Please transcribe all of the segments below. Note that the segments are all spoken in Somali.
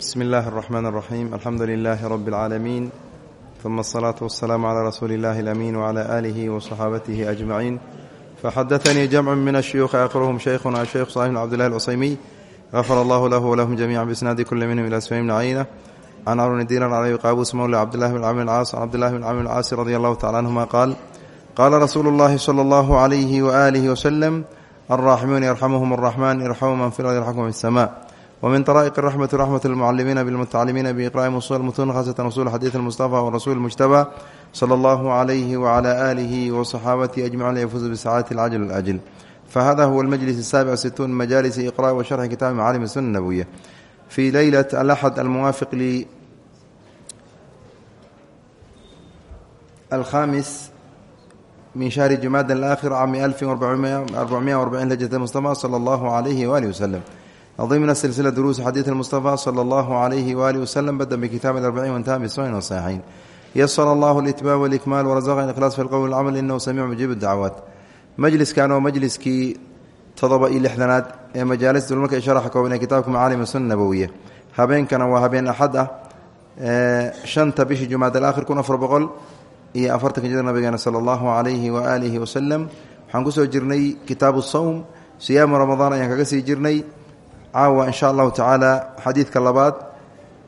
bsmi اllahi الرحmn الرaxيm alxamdu لilaahi rb اlcaalamiin ثuma الصlaaة والsلاam عlى rasuuli اllahi الأmin وعlى آlihi وصxaabatihi أجmaciin faxadaثnii jamc min الshuyuuخi akhruhm shaykhuna shaykh صaxib bn cbd اllahi الcusaymiy غafar allahu lahu wlahum jamica bisnaadi kuli minhm ilى sfayim bn cayna can caruni diiran cali qaabus mawla cabdillahi bn camr caas can cabdillahi bn camr caasi radi allahu tacala anhuma qaal qaala rasuulu اllahi slى اllahu عalayhi وآlihi wslm alraaximuun yarxamuhum الraxman irxamu man fi lard yarxamkum fi الsma wmin طrائq الرحmة رحmة المcalimiina bاlmتacalimiina بإqrاءi usul mutun khasة usul xadiiث المصطفى wrasuل المجتبى slى اllah عlyh وعlى آlih وصxaabatihi أجمعin yfuz bsacاadة الcجل الأجل fahada huwa اlmجlis السابع situn majalis إqrاء وشharxi kitabi macaalim الsuنة النبوية fي leylaة الأxد almuwaafiq alhamis min shahri jumada الآkhir cami ألف وأربعمائة وأربعين hجة المصطفى slى اllah عlyh وآlih وsلم ضمن سلسلة دروس حديث المصطفى صلى الله عليه وآله وسلم بدأ بكتاب الأربعين وانتهى بالسنن والصحيحين يسر الله الإتمام والإكمال ورزقنا الإخلاص في القول والعمل إنه سميع مجيب الدعوات مجلس كان ومجلسكii todoba iyo lixdanaad ee majaalis dulmarka i sharaxa kooban ee kitaabka macaalim sunna nabowiya habeenkana waa habeen axad ah shanta bishii jumaad alaakhir kun afar boqol iyo afartanka jir nabigeena sala allahu calayhi waaalihi wasalam waxaan kusoo jirnay kitaabu sawm siyaamu ramadaan ayaan kaga sii jirnay caawa in sha allahu tacaala xadiidka labaad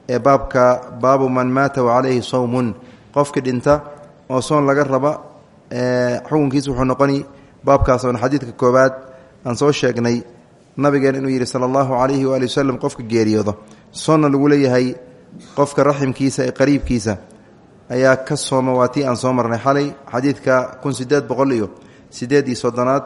ee baabka baabu man maata wacalayhi sawmun. Qofki dhinta oo soon laga raba xukunkiis wuxuu noqoni baabkaas oon xadiidka koobaad aan soo sheegnay. Nabigeen inuu yidhi sala allahu calayhi waali wasalam qofka geeriyoodo soonna lagu leeyahay qofka raximkiisa ee qariibkiisa ayaa ka sooma waa tii aan soo marnay. Xalay xadiidka kun sideed boqol iyo sideed iyo soddonaad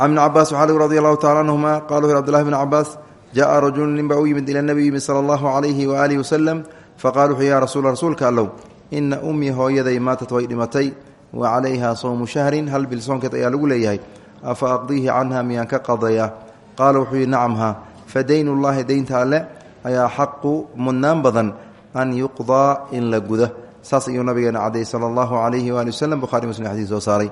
can bn cabaas waxaa radi allahu tacala anhuma qala wuxu abdulahi bn cabaas jaءa rajulu nin baa u yimid ila nebi yimid sala allahu calayhi waaalihi wasalam faqala wuxuu ya rasuul rasuulka allow ina ummii hooyaday maatat way dhimatay wa calayha sowmu shahrin hal bil soonkeed ayaa lagu leeyahay afa aqdiihi canha miyaan ka qadaya qaala wuxuu yihi nacamha fa daynu llahi deynta alle ayaa xaqu mudnaan badan an yuqdaa in la guda saas ayuu nabigeena cadayy sala allahu calayhi waali waslem buhari muslim xadiis soo saaray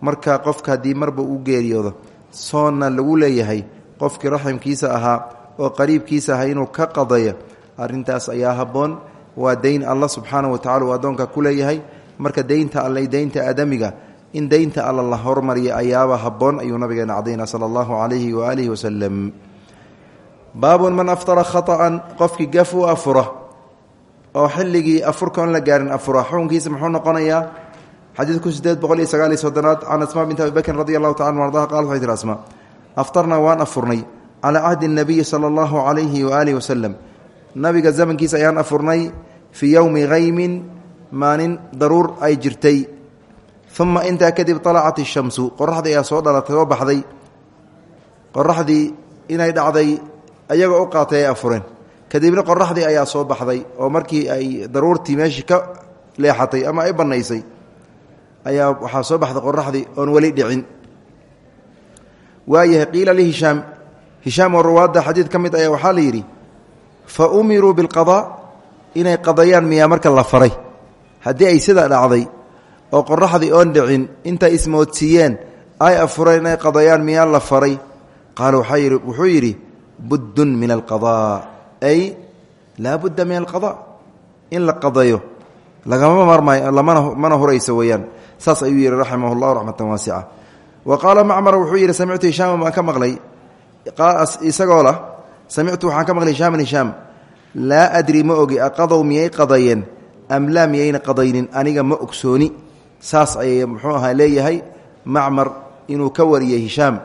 marka qofka haddii marba uu geeriyoodo soonna lagu leeyahay qofkii raximkiisa ahaa oo qariibkiisa ahaa inuu ka qadaya arintaas ayaa habboon. Waa deyn alla subxaana wa tacala uu addoonka ku leeyahay. Marka deynta alle deynta aadamiga in deynta alla la hormariya ayaaba habboon ayuu nabigeena cadayna sala allahu calayhi waaalihi wasalam baabun man aftara khaطa'an qofkii gaf u afura oo xilligii afurka on la gaarin afura xukunkiisa muxuu noqonayaa xadiidku sideed boqol iyo sagaal iyo soddonaad can asmaa binti abi bakrin radi allahu taala ardaha qala waxay tir asmaa aftarnaa waan afurnay calaa cahdi nabiyi sala allahu calayhi waaalihi wasalam nabiga zamankiisa ayaan afurnay fii yowmi haymin maalin daruur ay jirtay. Uma intaa kadib alacat ishamsu qoraxdii ayaa soo dhalatay oo baxday. Qoraxdii inay dhacday ayagoo u qaatay ay afureen. Kadibna qoraxdii ayaa soo baxday oo markii ay daruurtii meeshii ka leexatay ama ay bannaysay ayaa waxaa soo baxday qoraxdii oon weli dhicin. Waayahay qiila lihishaam hishaam. Oo ruwaadda xadiid ka mid ayaa waxaa la yidhi fa umiruu bilqadaa inay qadayaan miyaa marka la faray. Haddii ay sidaa dhacday oo qoraxdii oon dhicin intay ismoodsiiyeen ay afureen inay qadayaan miyaa la faray. Qaala wuxuu yidhi buddun min alqadaa ay laa budda min alqadaa in la qadayo lagama marmayo mana hurayso weeyaan saas ayuu yihi raximah llah raxmatan waasica wa qaala macmar wuxuu yidhi samictu hishaama baan ka maqlay. Isagoo lah samictu waxaan ka maqlay hishaaman hishaam. Laa adri ma ogi aqadow miyay qadayeen? Am laa miyayna qadaynin? Aniga ma ogsooni. Saas ayay muxuu ahaa leeyahay macmar inuu ka wariyey hishaam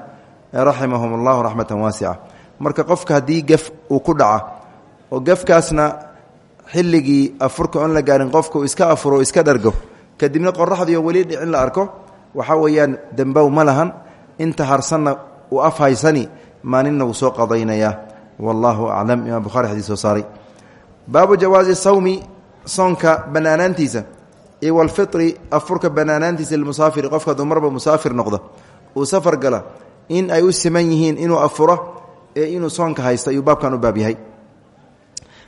raximahum allahu raxmatan waasica marka qofka haddii gef uu ku dhaca oo gefkaasna xilligii afurka oon la gaarin qofka iska afuro iska dhargo kadibna qoraxdiio weli dhicin la arko. Waxaa weeyaan dembow ma lahan. Inta harsanna uu af haysani maalinna wuu soo qadaynayaa wallaahu aclam imaam bukhari xadiis soo saaray. Baabu jawaazi sawmi soonka bannaanaantiisa iyo walfitri afurka bannaanaantiisa lilmusaafiri qofka hadduu marba musaafir noqdo uu safar gala in ay u siman yihiin inuu afuro ee inuu soonka haysto ayuu baabkan u baab yahay.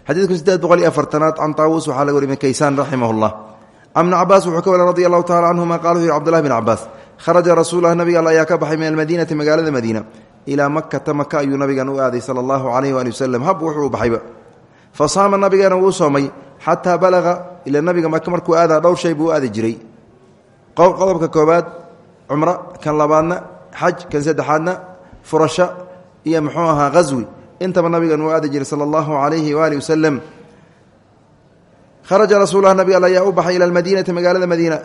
Xadiidku boqol iyo afartanaad can taawuus waxaa laga wari min kaysaan raximah can bni cabaas wuxuu ka wari radi allahu tacala canhuma qala wuxu yhi cbdullahi bn cabaas kharaja rasuulah nabiga all ayaa ka baxay min almadiinati magaalada madiina ilaa makata maka ayuu nabigan u aaday sala allahu calayhi waali wasalam hab wuxuu baxayba fa saama nabigeena wuu soomay xataa balaqa ila nabiga maka markuu aadaa dhowr shay buu u aadi jiray qodobka koobaad cumro kan labaadna xaj kan saddexaadna furasho iyo muxuu ahaa haswi intaba nabigan uu aadi jiray sala allahu calayhi waali wasalam kharaja rasuullah nabig all ayaa u baxay ila almadiinati magaalada madiina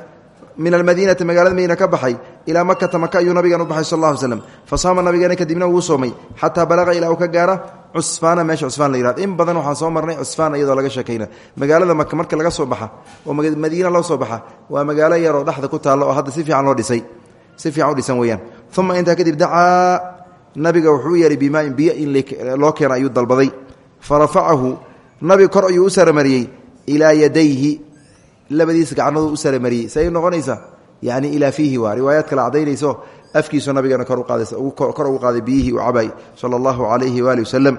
min almadiinati magaalada madiina ka baxay ilaa makata maka ayuu nabigan u baxay sal alla ly slam fa saama nabigeena kadibna wuu soomay xataa balaqa ilaa uu ka gaara cusfaana meesha cusfaan la yihahdo in badan waxaan soo marnay cusfaan iyadoo laga sheekayna magaalada maka marka laga soo baxa oo madiina loo soo baxa waa magaalo yaroo dhexda ku taalla oo hadda si fiican loo dhisay si fiican u dhisan weeyaan uma intaa kadib dacaa nabiga wuxuu u yeehay bimaain biyo ilaa yadayhi labadiisa gacnooduu u saramariyey say noqonaysaa yani ilaa fiihi waa. Riwaayaad kale cadaynayso afkiisu nabigeena kor ugu qaaday biyihii u cabay sala allahu calayhi waali wasalam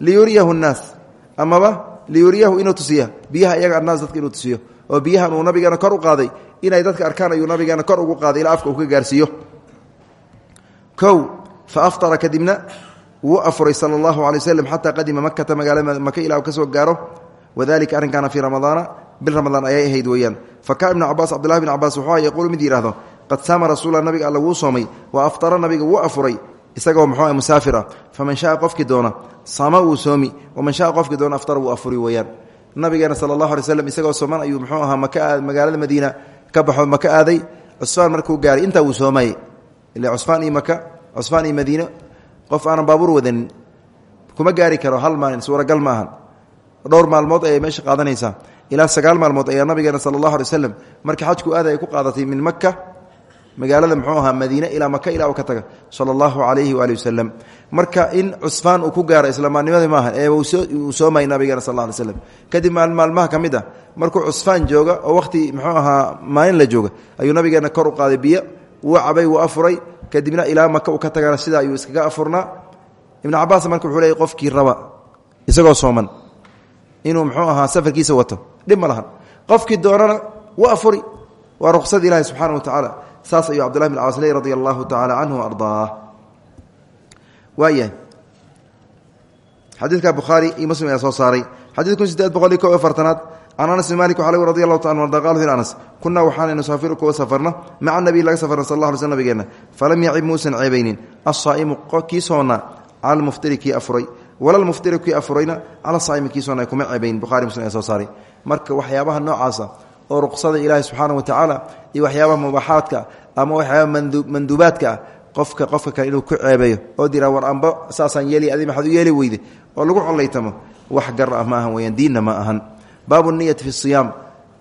liyuriyahu nnaas. Amaba liyuriyahu inuu tusiya. Biyaha iyaga annaas dadka inuu tusiyo. Oo biyahan uu nabigeena kor u qaaday. Inay dadka arkaan ayuu nabigeena kor ugu qaaday ilaa afka uu ka gaarsiiyo. Fa aftara kadibna wuu afuray sala allahu alay waslem xataa qadima makata magaalada maka ilaa uu gaaro wadalika arrinkaana fii ramadaana bil ramadaan ayay ahayd weeyaan. Fa kaa ibnu cabaas cabdullahi bn cabaas wuxuu yaquulu mid yidhahdo qad saama rasuula nabiga alla wuu soomay wa aftara nabiga wuu afuray isagoo muxuu ah faman shaa qofkii doona saama wuu soomi waman shaa qofkii doona aftara wuu afuri weeyaan. Nabigeena sala allahu alay slam isagoo sooman ayuu muxuu ahaa maka magaalada madiina ka baxo maka aaday. Cusfaan markuu gaaray intaa wuu soomayey ila cusfaan iyo maka cusfaan iyo madiine qof aanan baabuur wadanin dhowr maalmood ayay meesha qaadanaysaa. Ilaa sagaal maalmood ayaa nabigeena sala allahu alay waslem xajku aada ay ku qaadatay min maka magaalada muxuu ahaa madiine ilaa maka ilaa uu ka taga sala allahu calayhi waali marka in cusfaan uu ku gaaro islaamaalnimadii maaha ee uu soomay nabigeena sal alla alay kadib maalin maalmaha ka mid ah markuu cusfaan jooga oo wakhti muxuu ahaa maalin la jooga ayuu nabigeena kor u qaaday biyo wuu cabay wuu afuray. Kadibna ilaa maka uu ka tagana sidaa ayuu iskaga afurnaa. Ibnu cabaas marka wuxuu qofkii raba isagoo sooman inuu muxuu ahaa safarkiisa wato. Dhib ma lahan. Qofkii doonana wa waa ruqsad ilaahi subxaana wa tacaala saas ayuu cbdullahi bin cabaas ley radia allahu tacaala canhu ardaa. Waayahay xadiidka bukhaari iyo muslim ayaa soo saaray. Xadiid kun sideed boqol iyo ko anas bin malik waxaa lg radi allahu taala arda qala anas kunaa waxaana nusaafiru safarna maca nabiy laga safarna sal alla alay sl nabigeena falam yacib muusan ceebaynin. Asaa'imu kii soona cala almuftiri kii wala lmuftiri kii afurayna cala saa'imi kii soona kuma ceebayn bukhari muslim ayaa soo saaray. Marka waxyaabaha noocaasa oo ruqsada ilaahi subxaana wa tacaala iyo waxyaabaha mubaaxaadka ama waxyaabaha manduubaadka ah qofka qofka kale inuu ku ceebeeyo oo diraa war amba saasaan yeeli adi maxaad u yeeli weyde oo lagu collaytamo wax gar ah ma ahan weyaan diinna ma ahan. Baabu niyati fi siyaam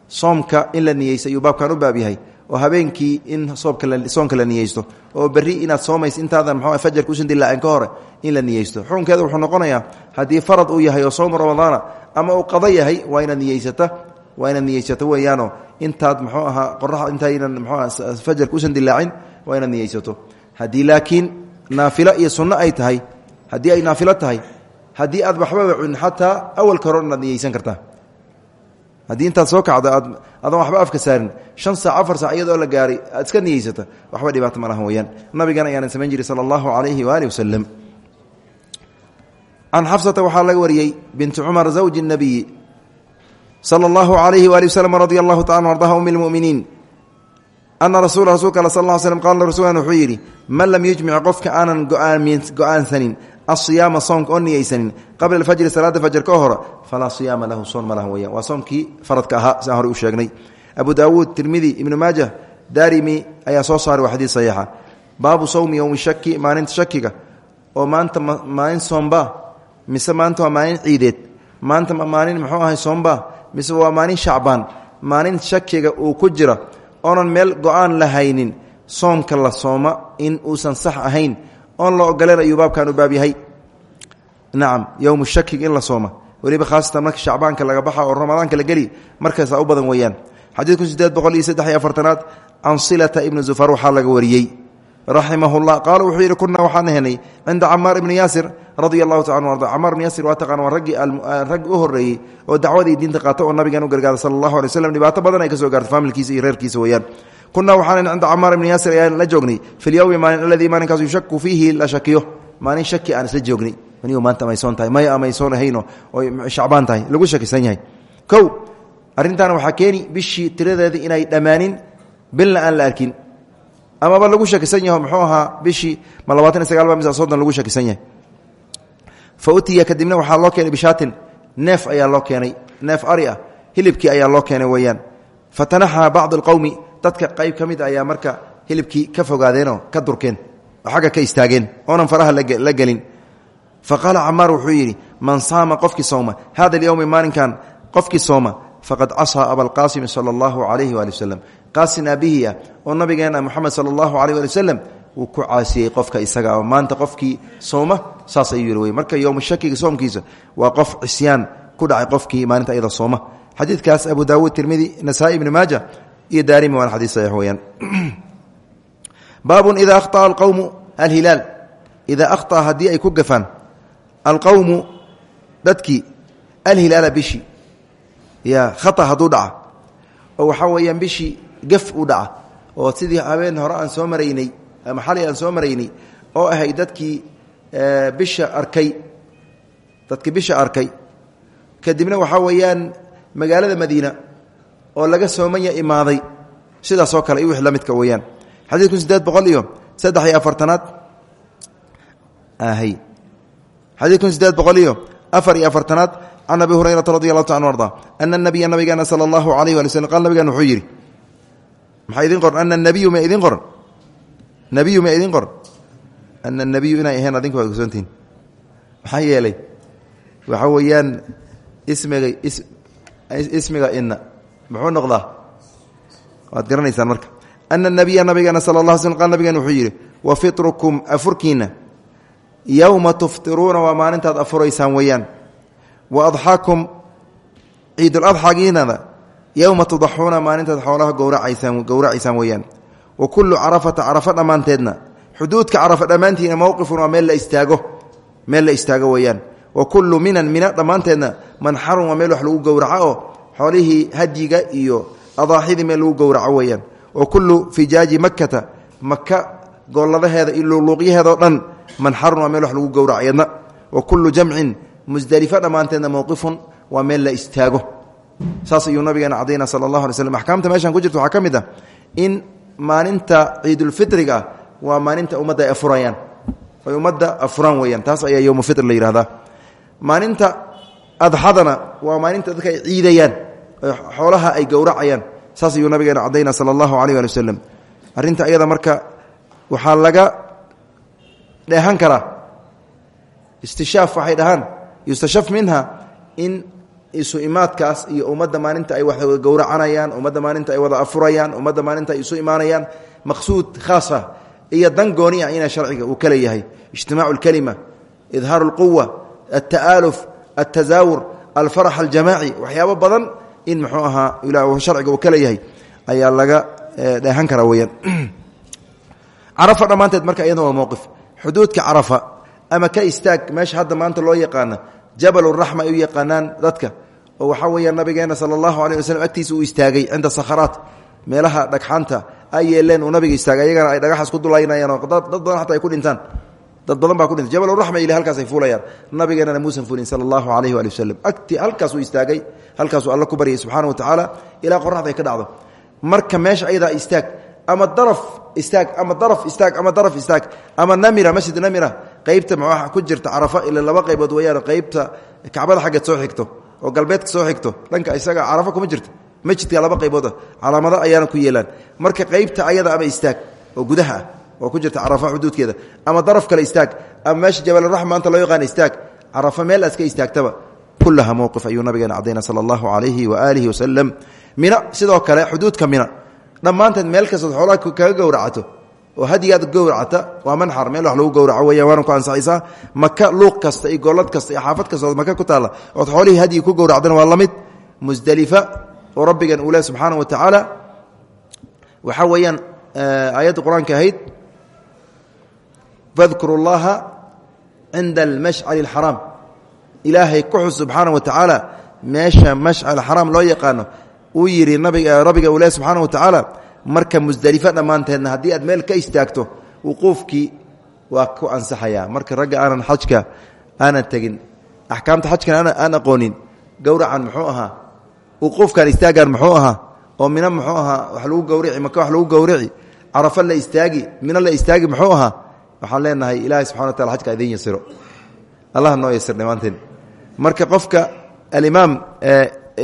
soomka in la niyeysta ayuu baabkan u baab yahay oo habeenkii in soomka la niyeysto oo berri inaad soomayso intaadan mxu fajarka usan dilaacin ka hore in la niyeysto. Xukunkeeda wuxuu noqonayaa haddii farad uu yahay oo soomu ramadaana ama uu qado yahay waa inaad niyeysata waa inaad niyeysato weeyaanoo intaad muxuu ahaa qoraxda intaynan mxuu fajarka usan dilaacin waa inaad niyeysato. Haddii laakiin naafilo iyo sunno ay tahay haddii ay naafilo tahay haddii aad waxbaba cunin xataa awalka hore inaad niyeysan kartaa haddii intaad soo kacdo aad adoon waxba afka saarin. Shan saac afar saac iyadoo la gaaray aad iska niyeysata waxba dhibaato ma lahan weyaan nabigan ayaanan samayn jiray sala allahu calayhi waaalih wasalam can xafsata waxaa laga wariyey binti cumar zawji nabiyi sala allahu calayhi waali waslm radia allahu taala ardaha umi lmuminiin ana rasul rasulka al sal slm qala rasulan wuxuu man lam yujmic qofka aanan go'aansanin asiyaama soomka oo niyeysanin. Qabla alfajri salaada fajr ka hore falaa siyaama lahu soon ma lahan weyaan waa soomkii faradka ahaa siaan horey u sheegnay. Abu daawuud tirmidi ibnu maajah daarimi ayaa soo saaray waa xadiid saxiixa. Baabu sowmi yowmi shaki maalinta shakiga oo maanta maalin soomba mise maanta waa maalin ciideed. Maanta ma maalin muxuu ahay soomba mise waa maalin shacbaan. Maalin shakiga uu ku jira. Oonan meel go'aan lahaynin soomka la sooma in uusan sax ahayn oon la ogoleen ayuu baabkan u baab yahay. Nacam yowmu shakiga in la sooma weliba khaasatan marka shacbaanka laga baxa oo ramadaanka la geli markaasaa u badan weeyaan. Xadiidku sideed boqol iyo saddex iyo afartanaad can silata ibni zufar waxaa laga wariyey. Raximahullah qaala wuxuu yidhi kunaa waxaan henay cinda camaar ibni yaasir radia taala arda. Camaar ibni yaasir waa taqaan waa raggii raggi u horreeyey oo dacwadii diinta qaata oo nabigan u gargaara sala allahu alay dhibaato badan ay ka soo gaartay faamilkiisa iyo reerkiisa weeyaan kunaa waxaan cinda camaar ibni yaasir ayaan la joognay fi lyowmi maalin aladii maalinkaas yushaku fiihi la shakiyo maalin shaki aan isla joognay anigu maanta amaysoon tahay maya amaysoon ahayno oy shacbaan tahay lagu shakisan yahay kow arrintaana waxaa keeni bishii tiradeeda inay dhammaanin bilna aan la arkin amaba lagu shakisan yaho muxuu ahaa bishii ma labaatan iyo sagaal ba mise soddon lagu shakisan yahay fa utiya kadibna waxaa loo keenay bishaatin neef ayaa loo keenay neef ari ah hilibkii ayaa loo keenay weeyaan fatanaxaa bacdu alqowmi dadka qayb ka mid ayaa marka hilibkii ka fogaadeenoo ka durkeen oo xagga ka istaageen oonan faraha la gelin. Fa qaala wuxuu yidhi man saama qofkii sooma hada alyowmi maalinkan qofkii sooma faqad casaa abalqaasimi sala allahu calayhi waali wasalam qaasin aabihii ah oo nabigeena moxamed sala allahu calayh waali wasalam wuu ku caasiyey qofka isaga maanta qofkii sooma saas ayuu yidhi wey marka yowma shakiga soomkiisa waa qof cisyaan ku dhacay qofkii maalinta ayada sooma xadiidkaas abu daawuud tirmidi nasaa-i ibni iyo daarimi waana xadiis saxiix weyaan baabun idaa akhطa'a alqowmu alhilaal. Idaa akhطa'a haddii ay ku gafaan alqowmu dadkii alhilaala bishi ya khata hadduu dhaca. Oo waxaa weeyaan bishii gaf u dhaca. Oo sidii habeen hore aan soo maraynay ama xalay aan soo maraynay oo ahay dadkii eh, bisha arkay. Dadkii bisha arkay. Kadibna waxaa weeyaan magaalada madiina oo laga soomanya imaaday. Sidaasoo kale i wixii la midka weeyaan. Xadiid kun sideed boqol iyo saddex iyo afartanaad. Hy xadiid iyo afar iyo afartanaad. Can abi hurayrata radi allahu ta anu arda. Ana nabiya nabigeena sala allahu alayh wali slm qal nabigeena wuxuu yidhi maxaa idin qoran ana nabiyu ma idin qoran nabiyu ma idin qoran ana nabiyu inay ahayn adinka waa ogsoontihin maxaa yeelay? Waxaa weeyaan ismiga ismiga ina muxuu noqdaa? Waad garanaysaan marka. Ana nabiya nabigeena sala la sl qal nabigeena wuxuu yidhi wa fitrukum afurkiina yowma tuftiruuna waa maalintaad afuraysaan weeyaan. Wa adxaakum ciiduladxaagiinada yowma tudaxuuna maalintaad xoolaha gowracaysaan gowracaysaan weeyaan. Wa kullu carafata carafa dhammaanteedna. Xuduudka carafa dhammaantiina mowqifun waa meel la istaago meel la istaago weeyaan. Wa kullu minan mina dhammaanteedna manxarun waa meel wax lagu gowraco xoolihii hadyiga iyo adaaxidii meel lagu gowraco weeyaan. Wa kullu fijaaji makkata maka gooladaheeda iyo luuqluuqyaheedao dhan manxarun waa meel wax lagu gowraco yadna kullu jamcin musdelifo dhammaanteedna mowqifun waa meel la istaago. Saas ayuu nabigeena cadayna sala allahu alay slm axkaamta meeshan ku jirta waxaa ka mid ah in maalinta ciidulfitriga waa maalinta ummadda ay afurayaan. Ay ummadda afuraan weeyaan. Taas ayaa yowmu fitr la yihahdaa maalinta adxadana waa maalinta dadka ay ciidayaan xoolaha ay gowracayaan. Saas ayuu nabigeena cadayna sala allahu alayh ali waslem arrinta ayada marka waxaa laga dheehan karaa. Istishaaf waxay dhahaan yustashaf minha in isu imaadkaas iyo ummadda maalinta ay wax gowracanayaan ummadda maalinta ay wada afurayaan ummadda maalinta ay isu imaanayaan. Maqsuud khaas ah iyo dan gooni ah ina sharciga uu ka leeyahay ijtimaacu اlkelima idhaaru اlquwa alta'aaluf altazaawur alfarax aljamaaci waxyaabo badan in muxuu ahaa sharciga uu ka leeyahay ayaa laga dheehan karaa weyaan carafa dhammaanteed marka iyadna waa mowqif xuduudka carafa ama ka istaag meesha hadda maanta loo yaqaana jabal raxma ay u yaqaanaan dadka oo waxaa weeyaan nabigeena sala allahu aleh waslm agtiisa uu istaagay cinda sakharaat meelaha dhagxaanta ay yeeleen uu nabiga istaagay ayagana ay dhagaxaas ku dulaynayaan oo dad badan xataa ay ku dhintaan dad badan baa ku dhintay jabaluraxma ile halkaas ay fuulayaan. Nabigeenana muusan fulin sala allahu alayhi waali waslem agti halkaasuu istaagay halkaasuu alla ku baryay subxaana wa tacaala ilaa qoraxda ay ka dhacdo. Marka meesha ayadaa istaag ama daraf istaag ama daraf istaag ama daraf istaag ama namira masjid namira qeybta muxuuha ku jirta carafa ila laba qaybood weeyaan qeybta kacbada xaggeed soo xigto oo galbeedka soo xigto dhanka isaga carafa kuma jirto masjidka laba qaybood ah calaamado ayaana ku yeelaan. Marka qeybta ayada ama istaag oo gudaha ah oo ku jirta carafa xuduudkeeda. Ama daraf kale istaag. Ama meesha jabalraxma maanta loo yaqaana istaag. Carafa meel aad ka istaagtaba kullaha mowqif ayuu nabigeena cadayna sala allahu calayhi waaalihi wasalam mina sidoo kale xuduudka mina. Dhammaanteed meel kastood xoolaha kaga gowracato oo hadigaad gowracata waa manxar. Meel wax lagu gowraco weya waana ku ansaxaysaa maka luuq kasta iyo goolad kasta iyo xaafad kasta ood maka ku taalla ood xoolihii hadyi ku gowracdana waa la mid. Musdelifa rabbigan uu leh wa tacaala waxaa weeyaan aayadda qur'aanka fadkuru llaha cinda almashcali alxaraam. Ilaahay ku xus subxaana wa tacaala meesha mashcal xaraam loo yaqaano uu yidhi rabbiga uu leh subxaana wa tacaala marka musdelifo dhammaanteedna haddii aad meel ka istaagto wuquufkii waa ku ansaxayaa marka ragga aanan xajka aanan tegin axkaamta xajkan aan aqoonin gowracan muxuu ahaa uquufkan istaagan muxuu ahaa oo mina muxuu ahaa wax lagu gawrici maka wax lagu ahaa waxaan leenahay ilaahay subxana wa tacala xajka idin yasiro allah noo yasir dhammaanteen marka qofka alimaam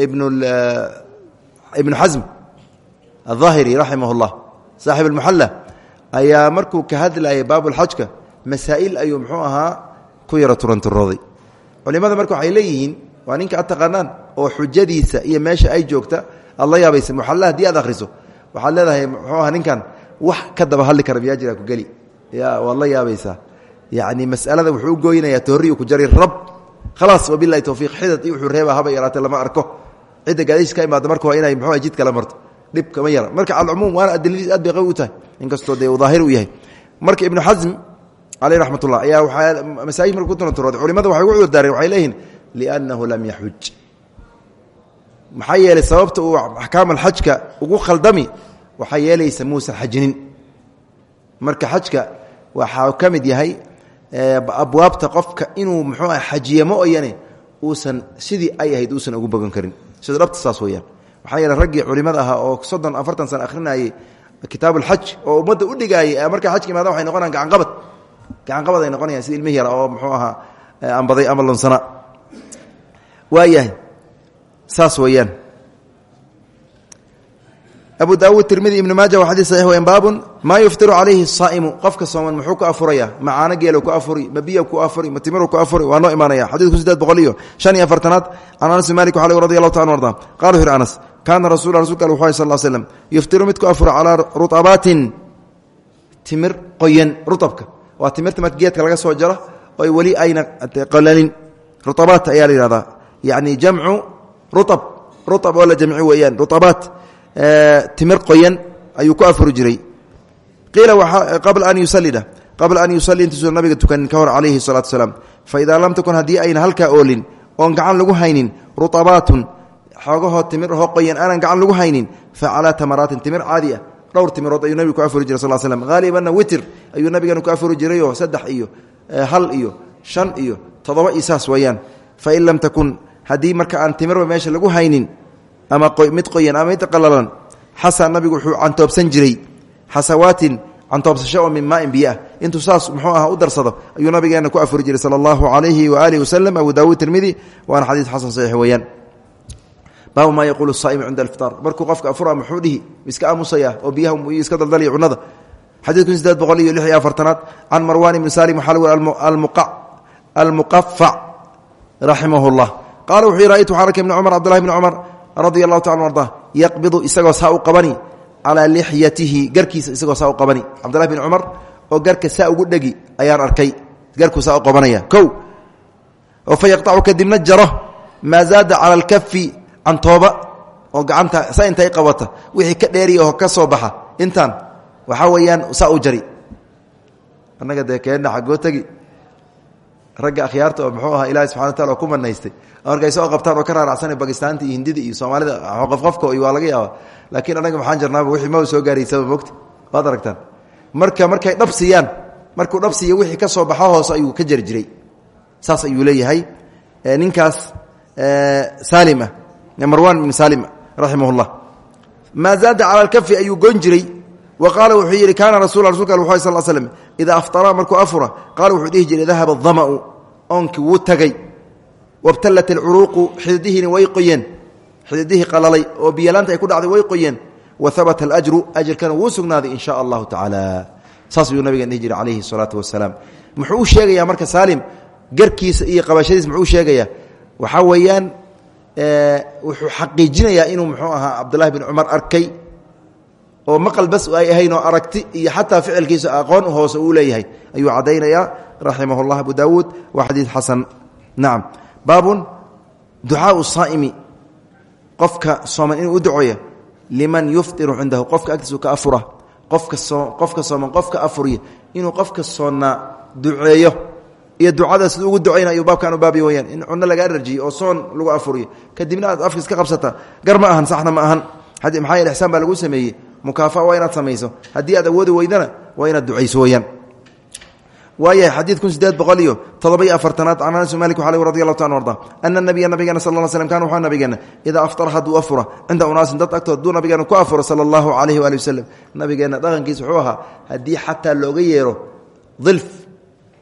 ibn ibnu xasm aلظaahiri raximah اllah saaxib اlmuxalla ayaa markuu ka hadlayay baabulxajka masaa'il ayuu muxuu ahaa ku yaro turanturooday culimada marka waxay leeyihiin waa ninka ad taqaanaan oo xujadiisa iyo meesha ay joogta aad la yaabaysa muxalla haddii aad akhriso waxaad leedahay muxuu aha ninkan wax ka daba hadli kara miyaa jira ku geli ya waad la yaabaysaa. Yacni masalada wuxuu u gooynayaa toorriyu ku jari rab. Khalaas wabilahi towfiiq xidad iyo wuxuu reebaa haba yaraatee lama arko. Cidda gaadaysi ka imaada marka waa inay muxuu jid kala marto. Dhib kama yara. Marka alcumuum waana adiladiis aad bay qawi u tahay. Inkastoo dee uu daahir u yahay. Marka ibnu xasm caleyh raxmat ullah ayaa waxaa masaajid marka ku tunanturooday culimada waxay ugu cudurdaareen waxay leeyihiin liannahu lam yaxuj. Maxaa yeelay sababta uu axkaam alxajka ugu khaldami waxaa yeelaysa muusan xajinin. Marka xajka waxaa ka mid yahay abwaabta qofka inuu muxuu ah xajiye ma oyane uusan sidii ay ahayd uusan ugu bogan karin. Sida dhabta saas weyaan maxaa yeele raggii culimada ahaa oo soddon afartan sana akhrinayey kitaab alxaj oo ummadda u dhigaayay markaa xajka imaada waxay noqonayaan gacanqabad. Gacanqabad ay noqonayaan sida ilmihi yara oo muxuu ahaa ambaday ama lonsana waayahay saas weeyaan abu daawuud tirmidi ibnu maaja waa xadii saxiix weyan baabun maa yuftiru calayhi asaa'imu qofka sooman muxuu ku afuraya? Ma caano geelo ku afuri ma biyo ku afuri ma timiru ku afuri waa noo imaanaya. Xadiidku sideed boqol iyo shan iyo afartanaad can anas malik waxaa lg radi allahu taala arda qala wuxu uhi anas kaana rasul rasulka al wuxu sal slam yuftiru mid ku afura calaa rutabaatin. Timir qoyan rutabka. Waa timirta marka geedka laga soo jaro oy weli ayna qalalin rutabaat ayaa la yihahdaa yacni jamcu ruab ruab oo la jamci weeyaan rutabaat timir qoyan ayuu ku afuri jiray. Qiila qabla an yusalida qabla an yusalli intuusan nabiga tukanin ka hor calayhi salaatu wasalaam faidaa lam takun haddii ayna halkaa oolin oon gacan lagu haynin rutabaatun xoogahoo timir ahoo qoyan aanan gacan lagu haynin fa calaa tamaraatin timir caadi ah dhowr timirood ayuu nabigu ku afuri jiray sal slm haalibanna witr ayuu nabigana ku afuri jirayoo saddex iyo hal iyo shan iyo toddoba iyo saas weeyaan. Fain lam takun haddii marka aan timirba ama mid qoyan ama mid qalalan. Xasa nabigu wuxuu cantoobsan jiray. Xasawaatin cantoobsasho oo min maain biyoah intuu saas muxuu aha u darsado ayuu nabigeena ku afuri jiray sala allahu calayhi waaalihi wasalam abu daawuud tirmidi waana xadiis xasan saxiix weeyaan. Baabu maa yaquulu saaimu cinda alfitaar markuu qofka afura muxuu dhihi iska oo biyaha iska daldalaya cunada xadiidku sideed boqol iyo lix iyo afartanaad. Can marwan ibni salim lagu almuqafac raximah llah qaala wuxuu yhi ra'aytu waxaan arkay ibni cumar cabdullahi bni cumar radia allahu taala arda yaqbidu isagoo saa u qabani calaa lixyatihi garkiisa isagoo saa u qabani. Cabdullahi bn cumar oo garka saa ugu dhegi ayaan arkay garkuu saa u qabanaya. Kow fa yaqtacu kadibna jaro maa zaada cala alkafi cantooba oo gacanta sa intay qabata wixii ka dheeriya oo ka soo baxa intaan waxaa weeyaan saa u jari. Annaga dee keenna xaggoo ragga akhyaarta oo muxuu ahaa ilahi subxana wa tacala oo ku manaystay. Markay soo qabtaan oo ka raaracsanay bakistaanta iyo hindida iyo soomaalida qof qofka iyo waa laga yaaba laakiin annaga maxaan jirnaaba wixii ma soo gaaraysaba mogta waad aragtaan. Marka markay dhab siiyaan markuu dhab siiya wixii ka soo baxo hoose ayuu ka jari jiray. Saas ayuu leeyahay. Ninkaas saalim ah marwan bn salim raximah llah maa zaada cala alkafi ayuu goyn jiray wa qaala wuxuu yidhi kaana rasul rasulka al wuxu sal slm idaa aftara markuu afura qaala wuxuu dhihi jiray dahaba adama'u oonkii wuu tagay wabtallat alcuruuqu xididihiina way qoyeen xididihii qalalay oo biyalaanta ay ku dhacday way qoyeen wa habata alajru ajirkana wuu sugnaaday in sha allahu tacaala saas ayuu nabigan dhihi jiray calayhi salaatu wasalaam muxuu u sheegayaa marka saalim garkiisa iyo qabashadiis muxuu sheegayaa waxaa weeyaan wuxuu xaqiijinayaa inuu muxuu ahaa cabdullahi bin cumar arkay oo maqal bas ay ahayn aragti iyo xataa ficilkiisa aqoon hoose uu leeyahay ayuu caddaynayaa raximah llah abu daawuud waa xadiid xasan. Nacam baabun ducaau saa'imi qofka sooman inuu u duceeya liman yuftiru cindahu qofka agtiisu ka afura qofka qofka sooman qofka afuriya inuu qofka soonnaa duceeyo iyo ducada sida ugu ducayna ayuu baabkan u baabiy in cunno lagaa rarjiyo oo soon lagu afuriyo kadibna aad qabsata gar ahan saxna ma ahan. Maxaa yeele ixsaan baa lagu sameeyey mukaafa waa inaad samayso. Haddii aad awoodi weydana waa inaad ducayso weyaan waayahay xadiid kun sideed boqol iyo afartanaad can anas malik waxa lg radi allahu ta arda ana nabiya nabigeena sal l slm kana wuxuu nabigeena idaa aftara hadduu afura cinda unaasin dad agtood hadduu nabigeena ku afuro sala allahu calayhi waali wasalam nabigeena dhaqankiisa wuxuu ahaa haddii xataa looga yeero dilf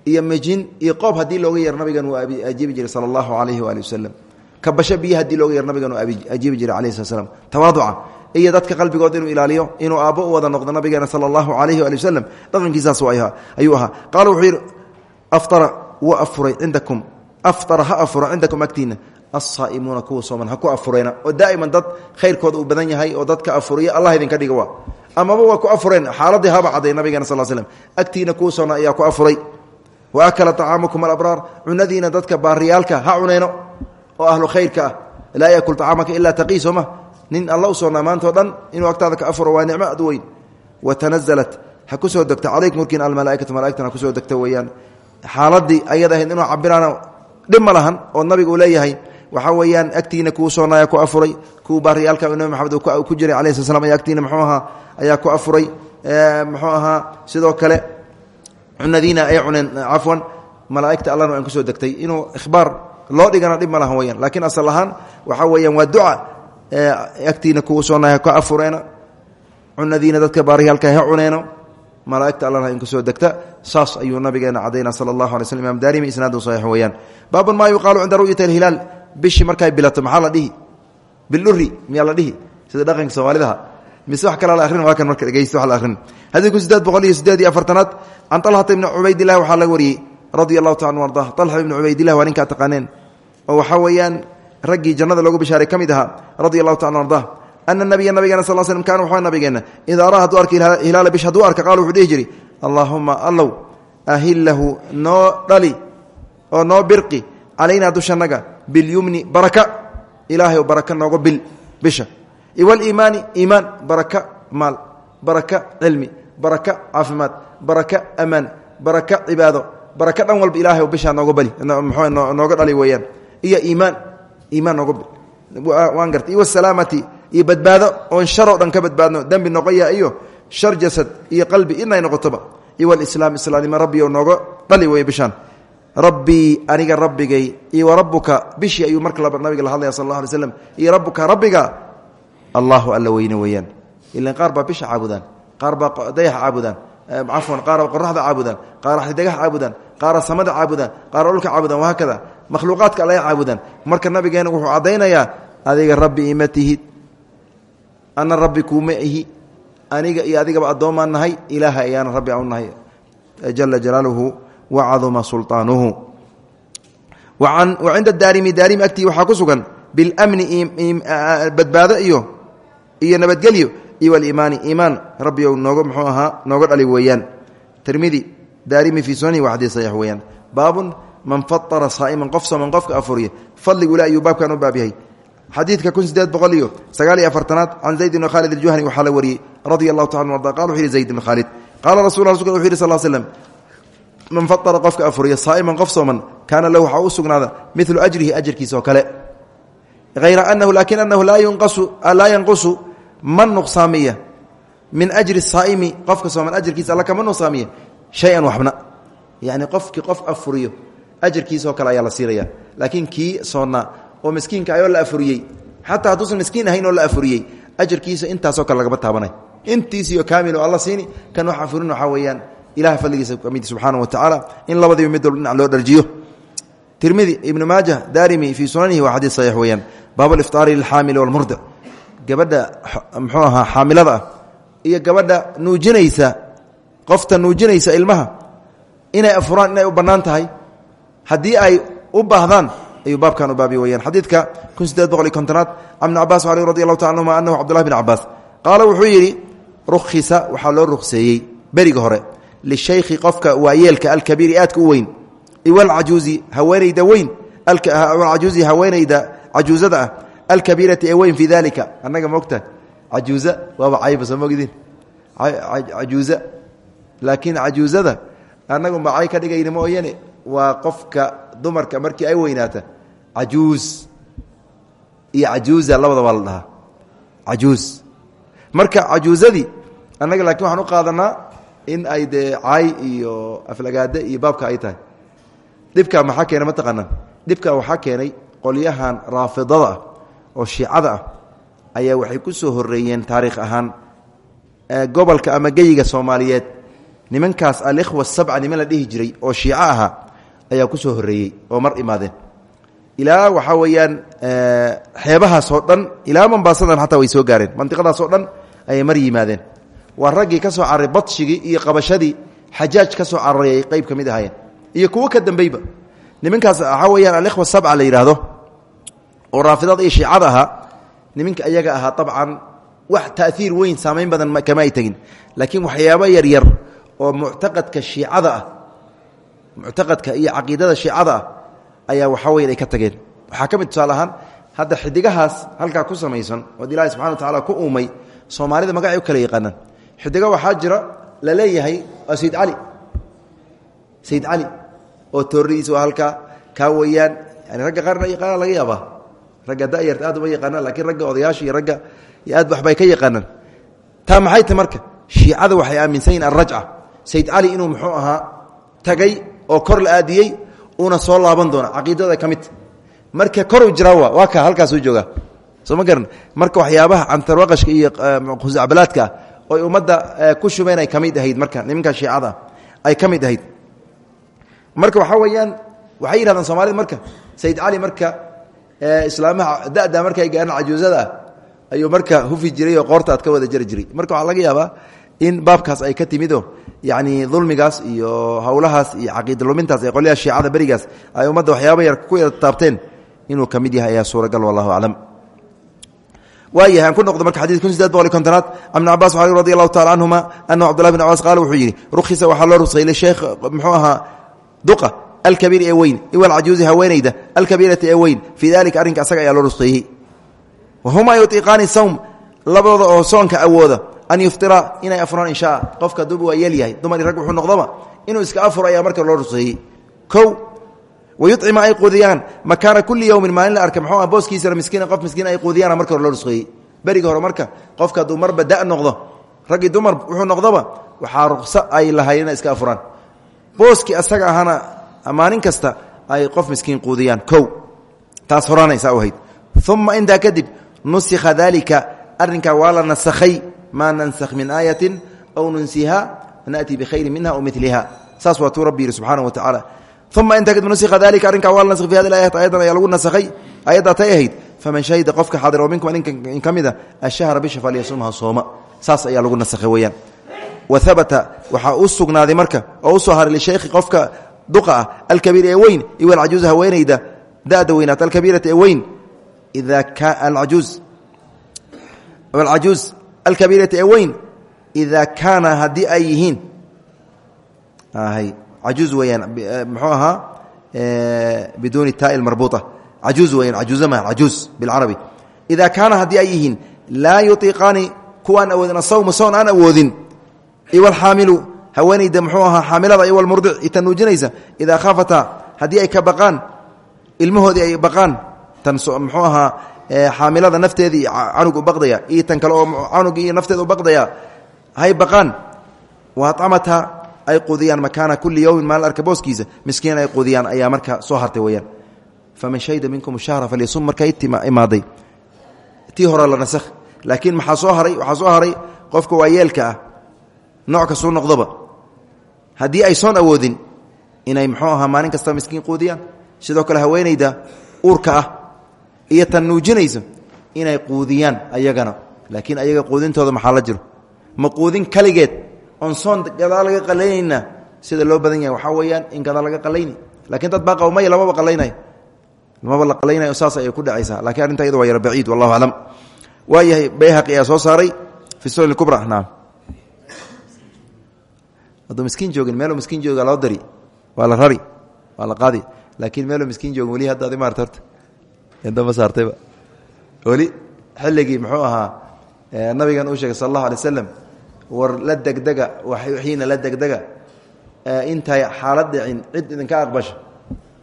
iyo mejin iyo qoob looga yeero nabigeena waa ajiibi jiray sala allahu calayhi waali wasalam kabasho biyo looga yeero nabigeena waa ajiibi jiray alayhi slat slam tawaaduca iyo dadka qalbigood inuu ilaaliyo inuu aabbo u wada noqdo nabigeena sala allahu calayhi waali wasalam dhaqankiisaas ayuu ahaa. Qaala wuxuu yidhi aftara wuu afuray cindakum aftara ha afuro cindakum agtiina alsaa'imuuna kuwa sooman ha ku afureyna oo daa'iman dad khayrkooda uu badan yahay oo dadka afuriya allah idinka dhiga waa amaba waa ku afureen xaaladii haba cadday nabigeena sal slm agtiina kuwa soona ayaa ku afuray. Wa akala طacaamukum alabraar cunadiina dadka baariyaalka ha cuneyno nin alla u soonnaa maantao dhan inuu agtaada ka afuro waa nicmo ad weyn. Wa tanazalat ha ku soo degta. Calaykum korkiin almalaaikatu malaigtana ku soo degta weeyaan. Xaaladii ayad ahayd inuu cabiraana dhib ma lahan oo nabiga uu leeyahay. Waxaa weeyaan agtiina kuu soonaaya ku afuray. Kuwa baariyaalka nabi maxamed ku jiray alayh sl ayaa agtiina mxuu ahaa ayaa ku afuray. Muxuu ahaa sidoo kale cunadiina ay cuneen cafwan malaaigta allana aan ku soo degtay. Inuu ikhbaar loo dhigana dhib ma lahan agtiina kuwa soonaaya ka afureena cunadiina dadka baariyaalka ha cuneeno. Malaaigta allana in ku soo degta. Saas ayuu nabigeena cadayna sala allahu alay slm imaam daarimi isnaadu saxiix weeyaan. Baabun maa yuqaalu cinda ru'yati alhilaal. Bishi markay bilato maxaa la dhihi? Bildhuri miyaa la dhihi? Sida dhaqanka soomaalidaha. Mise wax kala la ahrin waa kan marka dhegeysto wax la ahrin xadiidku siddeed boqol iyo siddeed iyo afartanaad can talxata ibni cubaydillahi waxaa laga wariyey radia allahu taala anu ardah talxa ibni cubaydillahi waa ninkaa taqaaneen. Oo waxaa weeyaan raggii jannada loogu bishaaray ka mid ahaa radia allahu taala anu ardah ana nabiya nabigeena sal slm kaana wuxuu nabigeena idaa raa hadduu arka hilaala bish hadduu arka qaala wuxuu dhihi jiri allaahuma allow ahillahu noo dhali oo noo birqi calaynaa dushanaga bilyumni baraka. Ilaahay baraka nooga bil bisha. Waliimaani iimaan baraka maal baraka cilmi baraka caafimaad baraka amaan baraka cibaado baraka dhan walba ilahay bishaa nooga bali. Nooga dhali weeyaan gartay. Iyo badbaado oon sharoo dhan ka badbaadno dembi noqoya iyo shar jasad iyo qalbi inay noqotoba. Iyo walislaam islaamnimo rabbi oo nooga dhali wey bishaan. Rabbii aniga rabbigay iyo warabuka bishii ayuu marka nabiga la hadlaya sal alla alay iyo rabbuka rabbiga allahu alla weyne weeyaan. Ilan qaar bisha caabudaan qaar baa dayaxa caabudaan cafwan qaar baa qoraxda caabudaan qaar xidigaha caabudaan qaara samada caabudaan qaara dhulka caabudaan wahaakada makhluuqaadka alla caabudaan marka nabigeena wuxuu caddaynayaa adiga rabbi ima tihid. Ana rabbi kuuma ihi. Aniga iyo adigaba addoomaan nahay. Ilaaha ayaana rabbi aan u nahay. Jala jalaaluhu wacaduma sulطaanuhu wa cinda daarimi daarimi agtii waxaa ku sugan bilmni badbaado iyo iyo nabadgelyo iyo waliimaani iimaan. Rabbi ou nooga muxuu ahaa nooga dhali weeyaan. Tirmidi daarimi fii sunani waa xadiis saxiix weeyaan. Baabun man fatara saa'iman qof soman qofka afuriya fadligu ila ayuu baabkan u baab yahay xadiidka kun sideed boqol iyo sagaal iyo afartanaad can zayd bni khaalid aljuhani waxaa la wariyey radia allahu taala arda qala wuxu yihi zayd bni khaalid. Qaala rasul wuxu yihi sal slm man fatara qofka afuriya saa'iman qof sooman kaana lahu waxaa u sugnaada milu ajrihi ajarkiisa oo kale. Hayra anahu laakin anahu laa yanqusu ma nuqsaamiya. Min ajri saa'imi qofka sooman ajarkiisa alla kama nuqsaamiya. Shay-an waxbna yani qofkii qof afuriyo ajarkiisaoo kale ayaa la siinaya laakiin kii soonnaa oo miskiinka ayoo la afuriyey xataa hadduusan miskiin ahayn oo la afuriyey ajarkiisa intaasoo kale lagama taabanay. Intiisiyo kaamilo alla siini kan wax afurin waxaa weeyaan ilaha fadligiisa ka mid subxaana wa tacaala in labadiiba mid walba dhinac loo dharjiyo. Tirmidi ibnu maaja daarimi fii sunanihi waa xadiis saxiix weeyaan. Baab alifطaari lilxaamili walmurdic gabadha muxuu ahaa xaamilada ah iyo gabadha nuujinaysa qofta nuujinaysa ilmaha inay afuraan inay u bannaan tahay haddii ay u baahdaan ayuu baabkan u baabiy weyaan xadiidka kun sideed boqol iyo kontonaad can ibni cabas ali radi allahu taala anhuma anahu cabdullahi bn cabaas qaala wuxuu yidhi rukhisa waxaa loo rukhseeyey beriga hore lishaykhi qofka waayeelka alkabiiri aadka u weyn. Iwalcajuuzi haweenayda weyn cajuuzi haweenayda cajuuzada ah alkabiirati ee weyn fii dalika annaga moogta cajuuza? Waaba cayba soo mogdiin cajuuza? Laakiin cajuuzada? Annagu macay ka dhigayna mooyane waa qofka dumarka markii ay weynaata cajuuz. Iyo cajuuza labadaba la dhahaa. Cajuuz. Marka cajuuzadii annaga laakiin waxaan u qaadanaa in ay dee caay iyo aflagaade iyo baabka ay tahay. Dhibkaa maxaa keenay mataqaanaa dhibkaa waxaa keenay qolyahan raafidada ah oo shiicada ah ayaa waxay ku soo horeeyeen taariikh ahaan gobolka ama geyiga soomaaliyeed. Nimankaas alikhwa sabca niman la dhihi jiray oo shiico ahaa ayaa ku soo horeeyey oo mar imaadeen. Ilaa waxaa weeyaan xeebahaasoo dhan ilaa mombaasadan xataa way soo gaareen. Mantiqadaasoo dhan ayay mar yimaadeen. Waa raggii ka soo cararay badshigii iyo qabashadii xajaaj ka soo cararay ay qeyb ka mid ahaayeen. Iyo kuwo ka dambeyba nimankaas waxaa weyaan alikhwa sabca la yidhaahdo oo raafidada iyo shiicada ahaa niminka ayaga ahaa abcan wax taiir weyn saamayn badan kama ay tegin laakiin waxyaabo yaryar oo muctaqadka shiicada ah muctaqadka iyo caqiidada shiicada ah ayaa waxaa weyan ay ka tageen. Waxaa ka mid tusaale ahaan hadda xidigahaas halkaa ku samaysan ood ilaahi subxana wa tacaala ku uumay soomaalida magacay u kala yaqaanaan. Xidigo waxaa jira la leeyahay waa sayid cali sayid cali oo tooradiisa waa halkaa kaa weeyaan yani ragga qaarna yaqaana laga yaabaa. Ragga dayarta aad uma yaqaanaan lakiin ragga odayaasha iyo ragga iyo aad waxbay ka yaqaanaan. Taa maxay tahy marka? Shiicada waxay aaminsan yihiin alrajca sayid cali inuu muxuu ahaa tagay oo kor la aadiyey uuna soo laaban doona caqiidada ka midta marka koru jiraa waa ka halkaasuu joogaa soo ma garan. Marka waxyaabaha cantarwaqashka iyo khusacbalaadka ah oy ummadda ku shubeen ay ka mid ahayd marka nimanka shiicada ay ka mid ahayd. Marka waxaa weeyaan waxay yidhahdaan soomaalida marka sayid cali marka islaamaha dada marka ay gaaraan cajuusada ah ayuu marka hufi jiray oo qoorta aad ka wada jari jiray. Marka waxaa laga yaabaa in baabkaas ay ka timido yani dulmigaas iyo howlahaas iyo caqiida lumintaas ee qolyaha shiicada berigaas ay ummadda waxyaaba yar ku yar taabteen. Inuu ka mid yahay ayaa suuragal wallahu aclam. Waayahay aan ku noqdo marka xadid kun sideed boqol iyo kontonaad an ibn cabas radi allahu tacala canhuma anahu cbdullahi bn cabas qaala wuxuu yidhi rukhisa waxaa loo ruqsay lisheekh muxuu ahaa duqa alkabiir ee weyn iwalcajuuzi haweenayda alkabiirati ee weyn fii dalika arrinka asaga ayaa loo rusqeeyey wahumaa yutiiqaani sawm labadooda oo soonka awooda an yuftira inay afuraan inshaa qofka duba waa yeelyahay dumar rag wuxuu noqdaba inuu iska afuro ayaa marka loo rusqeeyey kow wayucima ay quudiyaan makaana kulli yowmin maalin la arka muxuu ah booskiisana miskiina qof miskiin ay quudiyaana marka hore loo rusqeeyey berigi hore marka qofka hadduu marba da noqdo. Raggii dumar wuxuu noqdoba waxaa ruqso ay lahayn inay iska afuraan. Booskii asaga ahana maalin kasta ay qof miskiin quudiyaan. Kow taas horaanaysa u hayd uma intaa kadib nusikha dalika arrinkaa waa la nasakhay maa nansakh min aayatin aw nunsiha na'ti bikhayrin minha aw miliha saas waa tuu rabbi yihi subxaana wa tacaala uma intaa kadib nusikha dalika arrinkaa waa la naskh fi hadi ayat ayadan ayaa lagu nasakhay ayaddaa tay ahayd faman shahida qofka xaadir oo minkum in ka mida ashahra bisha falyasumha sooma. Saas ayaa lagu nasakhay weeyaan. Wa habata waxaa u sugnaaday marka oo u soo haray lishaykhi qofka duqa ah alkabiir ee weyn iw alcajuuz haweenayda da'da weynaata alkabiirata ee weyn. Ida alcajuuz alcajuuz alkabiirata ee weyn idaa kaana haddii ay yihiin. Cajuuz weyaan muxuu ahaa biduuni taai marbuuطa cajuuz weyaan cajuuza ma cajuuz bilcarabi. Idaa kaana haddii ay yihiin laa yutiiqaani kuwaan awoodin asawma soon aan awoodin. Iwalxaamilu haweenayda muxuu ahaa xaamilada iyo walmurdic ita nuujinaysa. Idaa khaafataa haddii ay ka baqaan ilmahoodii ay baqaan tan muxuu ahaa xaamilada nafteedii canug u baqdaya iyo tan kale oo canug iyo nafteeda u baqdaya hay baqaan. Wa acamata ay quudiyaan makaana kulli yowmin maalin arka booskiisa ay quudiyaan ayaa marka soo hartay weyaan faman shahida minkum shahra falyasum markay imaaday. Tii hore la nasakh laakiin maxaa soo haray? Waxaa soo haray qofka waa ah. Nooc kastuu noqdoba. Haddii ay soon awoodin inay muxuu ahaa maalin kasta miskiin quudiyaan sidoo kale haweenayda uurka ah iyo tan nuujinaysa inay quudiyaan ayagana. Laakiin ayaga quudintooda maxaa la jiro? Ma quudin kaligeed. Oon soon gadaal laga qalaynayna sida loo badan yahay waxaa weeyaan in gadaal laga qalayni lakiin dad baa qawmaya lamaba qalaynayo lamaba la qalaynayo saas ayay ku dhacaysaa. Lakiin arrinta iyada waa yara baciid wallahu aclam waa yahay bayhaqi ayaa soo saaray fi sunan kubra naam. Hadduu miskiin joogin meeluu miskiin jooga loo dari. Waa la rari waa la qaadi. Laakiin meeluu miskiin joogin weli hadda adi maarta horta indama saartayba weli xilligii muxuu ahaa nabigan uu sheegay sal allahu alay war la degdega waxiina la degdega intay xaalad dhicin cid idinka aqbasha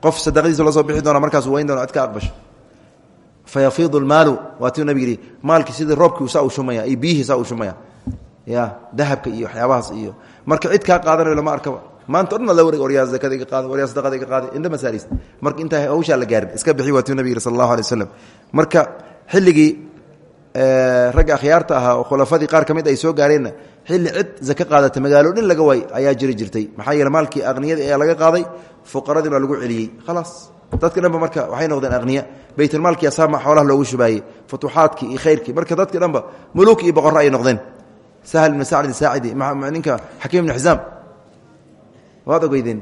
qof sadaqadiisa loo soo bixi doona markaasuu wayn doona cid ka aqbasha fa yafiidu lmaalu waatiu nabig yihi maalkii sidii roobkii saa u shumaya iyo saa u shumaya. Ya dahabka iyo waxyaabahaas iyo marka cid kaa qaadanayo lama arkaba maanta o dhan ad la wareeg waryaa zakada iga qaada waryaa sadaqada iga qaada indha masaalis marka intaa hawshaa la gaarin iska bixi waatuu nabig yiri sal allahu alay wasalam marka xilligii ragga akhyaarta ahaa oo khulafadii qaar ka mid ay soo gaareenna xilli cid zaka qaadata magaalo dhin laga waay ayaa jiri jirtay. Maxaa yeele maalkii aqniyada ayaa laga qaaday fuqaradii baa lagu celiyey. Khalaas dadka dhanba marka waxay noqdeen aqniya baytulmaalkii asaama xoolaha loogu shubaayey futuuxaadkii iyo khayrkii. Marka dadki dhanba muluuk iyo boqorro ay noqdeen. Sahl ibnu sacd saacidi ninka xakiim ibnu xisaam waad ogeydeen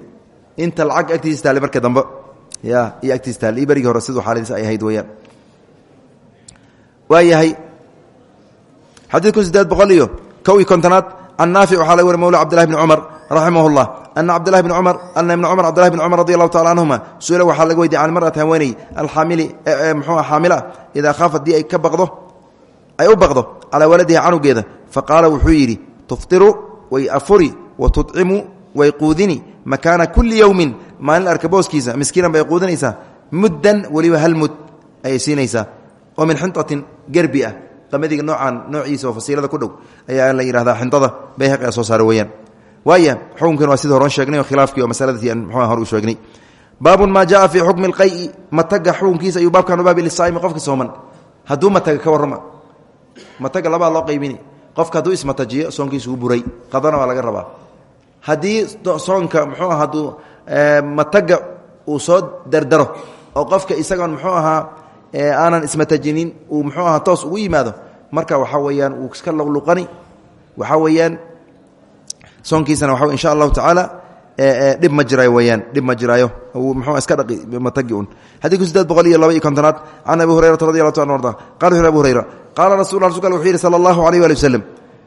inta lacag agtiisa taale marka dambe. Ya iyo agtiisa taale iyo berigii hore siduu xaaladiisa ay ahayd weyaan waa yahay xadiid kun sideed boqol iyo kow iyo kontonaad can naafic waxaa laga wari mawla cabdillahi bni cumar raximah llah ana cabdilahi bni cumar ana ibna cumar cabdillahi bni cumar radi allahu tacala canhuma su'ila waxaa laga weydiye can marati haweeney alxaamili muxuua xaamila idaa khaaf haddii ay ka baqdo ay u baqdo calaa waladiha canugeeda faqaala wuxuu yidhi tuftiru way afuri wa tudcimu way quudini makaana kulli yowmin maalin arka booskiisa miskiinan bay quudinaysaa. Muddan weliba hal mud ayay siinaysaa. Oo min xintatin gerbi ah. Qamadiga noocaan noociisa oo fasiilada ku dhow ayaa la yidhahdaa xintada bayhaqi a soo saara weeyaan. Waaya xukunkan waa sida horan sheegnay oo khilaafkii oo masaladii aan muxuuha hor u sheegnay. Baabun maa jaa fii xukmi lqayi mataga xukunkiisa ayuu baabkan u baabi lisaa'imi qofka sooman. Hadduu mataga ka warrama. Mataga labaa loo qaybini. Qofka hadduu ismatajiyo soonkiisuu buray. Qadana waa laga rabaa haddii soonka muxuu aha hadduu mataga uu soo dardaro oo qofka isagoon muxuu ahaa aanan ismatajinin uu muxuu ahaa toos ugu yimaado marka waxaa weeyaan uu iska luqluqani waxaa weeyaan soonkiisana waa insha allahu tacaala dhib ma jiraayo weyaan dhib ma jiraayo. Mxuu iska dhaqi matagi un xadiidku sideed boqol iyo laba iyo kontonaad can abi hurayrata radi allahu arda qala abu hurayra qaala rasul rasulka wuxuu yidhi sala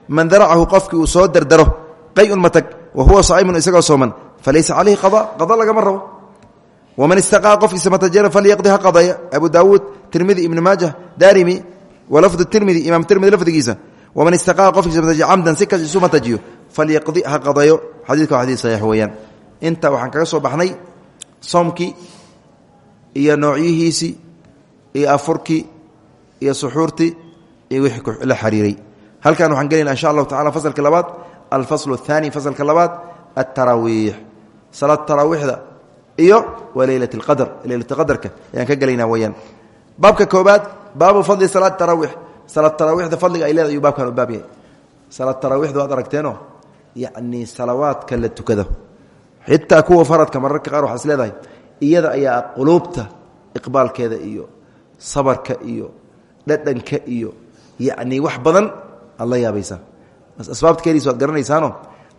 man daracahu qofkii soo dardaro qay-un matag wa huwa saa'imun isagoo sooman falaysa calayhi qada qada lagama rabo. Waman istaqaa qofkiisa matajana falyaqdi ha qadaya. Abu daawuud tirmidi ibni maajah daarimi walafdu tirmidi imaam tirmidi lafdigiisa. Waman istaqaa qofkiisa matajiya camdan si kas isu matajiyo falyaqdi ha qadayo. Xadiidka waa xadiid saxiix weeyaan. Inta waxaan kaga soo baxnay soomkii iyo noocyihiisii iyo afurkii iyo suxuurtii iyo wixii la xiriiray. Halkan waxaan gelayna insha allahu tacala fasalka labaad alfasl الثaani fasalka labaad aلtaraawiix salaad taraawiixda iyo wa leylat اlqadr leylat qadarka ayaan ka gelaynaa weyaan baabka koobaad baabu fadli salaad taraawiix salaad taraawiixda fadliga ay leeda ayuu baabkan u baab yahay salaad taraawiixda waad aragteeno yacni salawaadka la tukado xitaa kuwa faradka mararka qaar waxaa is leedahay iyada ayaa quluubta iqbaalkeeda iyo sabarka iyo dhadhanka iyo yacni wax badan aad la yaabaysaa asbaabta keenaysa waad garanaysaano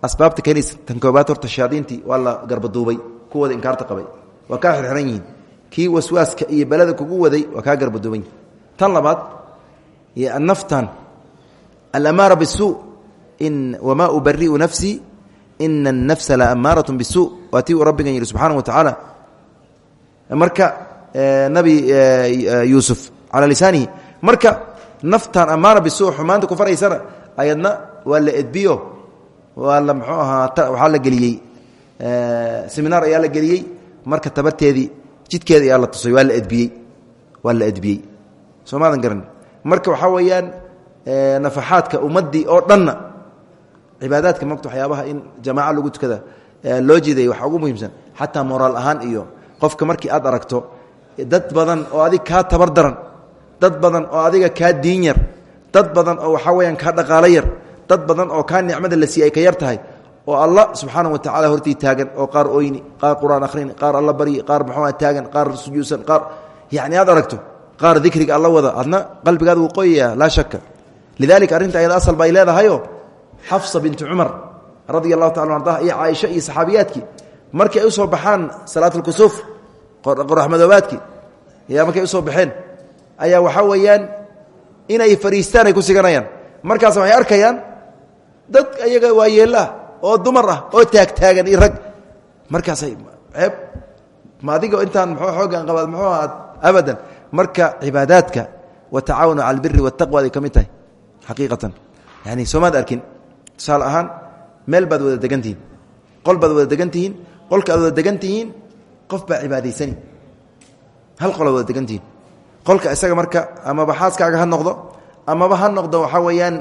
asbaabta keenaysa tan koobaad horta shayaadiintii waa la garbaduubay kuwooda inkaarta qabay. Waa kaa xirxiran yihiin. Kii waswaaska iyo balada kugu waday waa kaa garbaduuban yihiin tan labaad iyo annaftan alamaara bisuu in wamaa ubari'u nafsii ina annafsa la amaarat bisuu waa tii uu rabbigan yidhi wa tacaala marka nabi yuusuf calaa lisaanihi marka naftan amaara bisuu xumaanta ku ayadna waa la edbiyo waa la mxuu ahaa waxaa la geliyey seminaar ayaa la geliyey marka tabarteedii jidkeeda ayaa la tusay waa la edbiyey waa la edbiyey. Soo garan. Marka waxaa weeyaan nafaxaadka ummadii oo dhanna cibaadaadka mogta waxyaabaha in jamaaca lagu tukada loo jiiday waxaa ugu muhiimsan xataa moraal ahaan iyo qofka markii aad aragto dad badan oo adig kaa tabar daran dad badan oo adiga kaa diin yar dad badan oo waxaa weyaan kaa dhaqaalo yar dad badan oo kaa nicmada la siiyey ay ka yar tahay oo alla subxaana wa tacala hortii taagan oo qaar oyni qaar qur'aan akhrini qaar alla baryi qaar muxuua taagan qaar sujuudsan qaar yacni aad aragto qaar dikriga alla wada adna qalbigaada wuu qoyaya laa shaka lidalika arrinta ayada asal bay leedahayo xafsa bintu cumar radia allahu taala arda iyo caaisha iyo saxaabiyaadkii markii ay u soo baxaan salaat lkusuuf qoraxmadoobaadkii yaa markay u soo baxeen ayaa waxaa weeyaan inay fariistaan ay ku siganayaan. Markaas waxay arkayaan dad iyaga waa yeellaah oo dumar ah oo taagtaagan iyo rag. Markaasay ceeb ma adiga intaan mxuu xoogan qabaad muxuu ahaad abadan. Marka cibaadaadka wa tacaawanu cala albiri waataqwa ay ka mid tahay xaqiiqatan. Yani soomaad arkin tusaale ahaan meel baad wada degan tihiin qol baad wada degan tihiin qolka aad wada degan tihiin qof baa cibaadaysani hal qol aad wada degan tihiin qolka isaga marka amaba xaaskaaga ha noqdo amaba ha noqdo waxaa weeyaan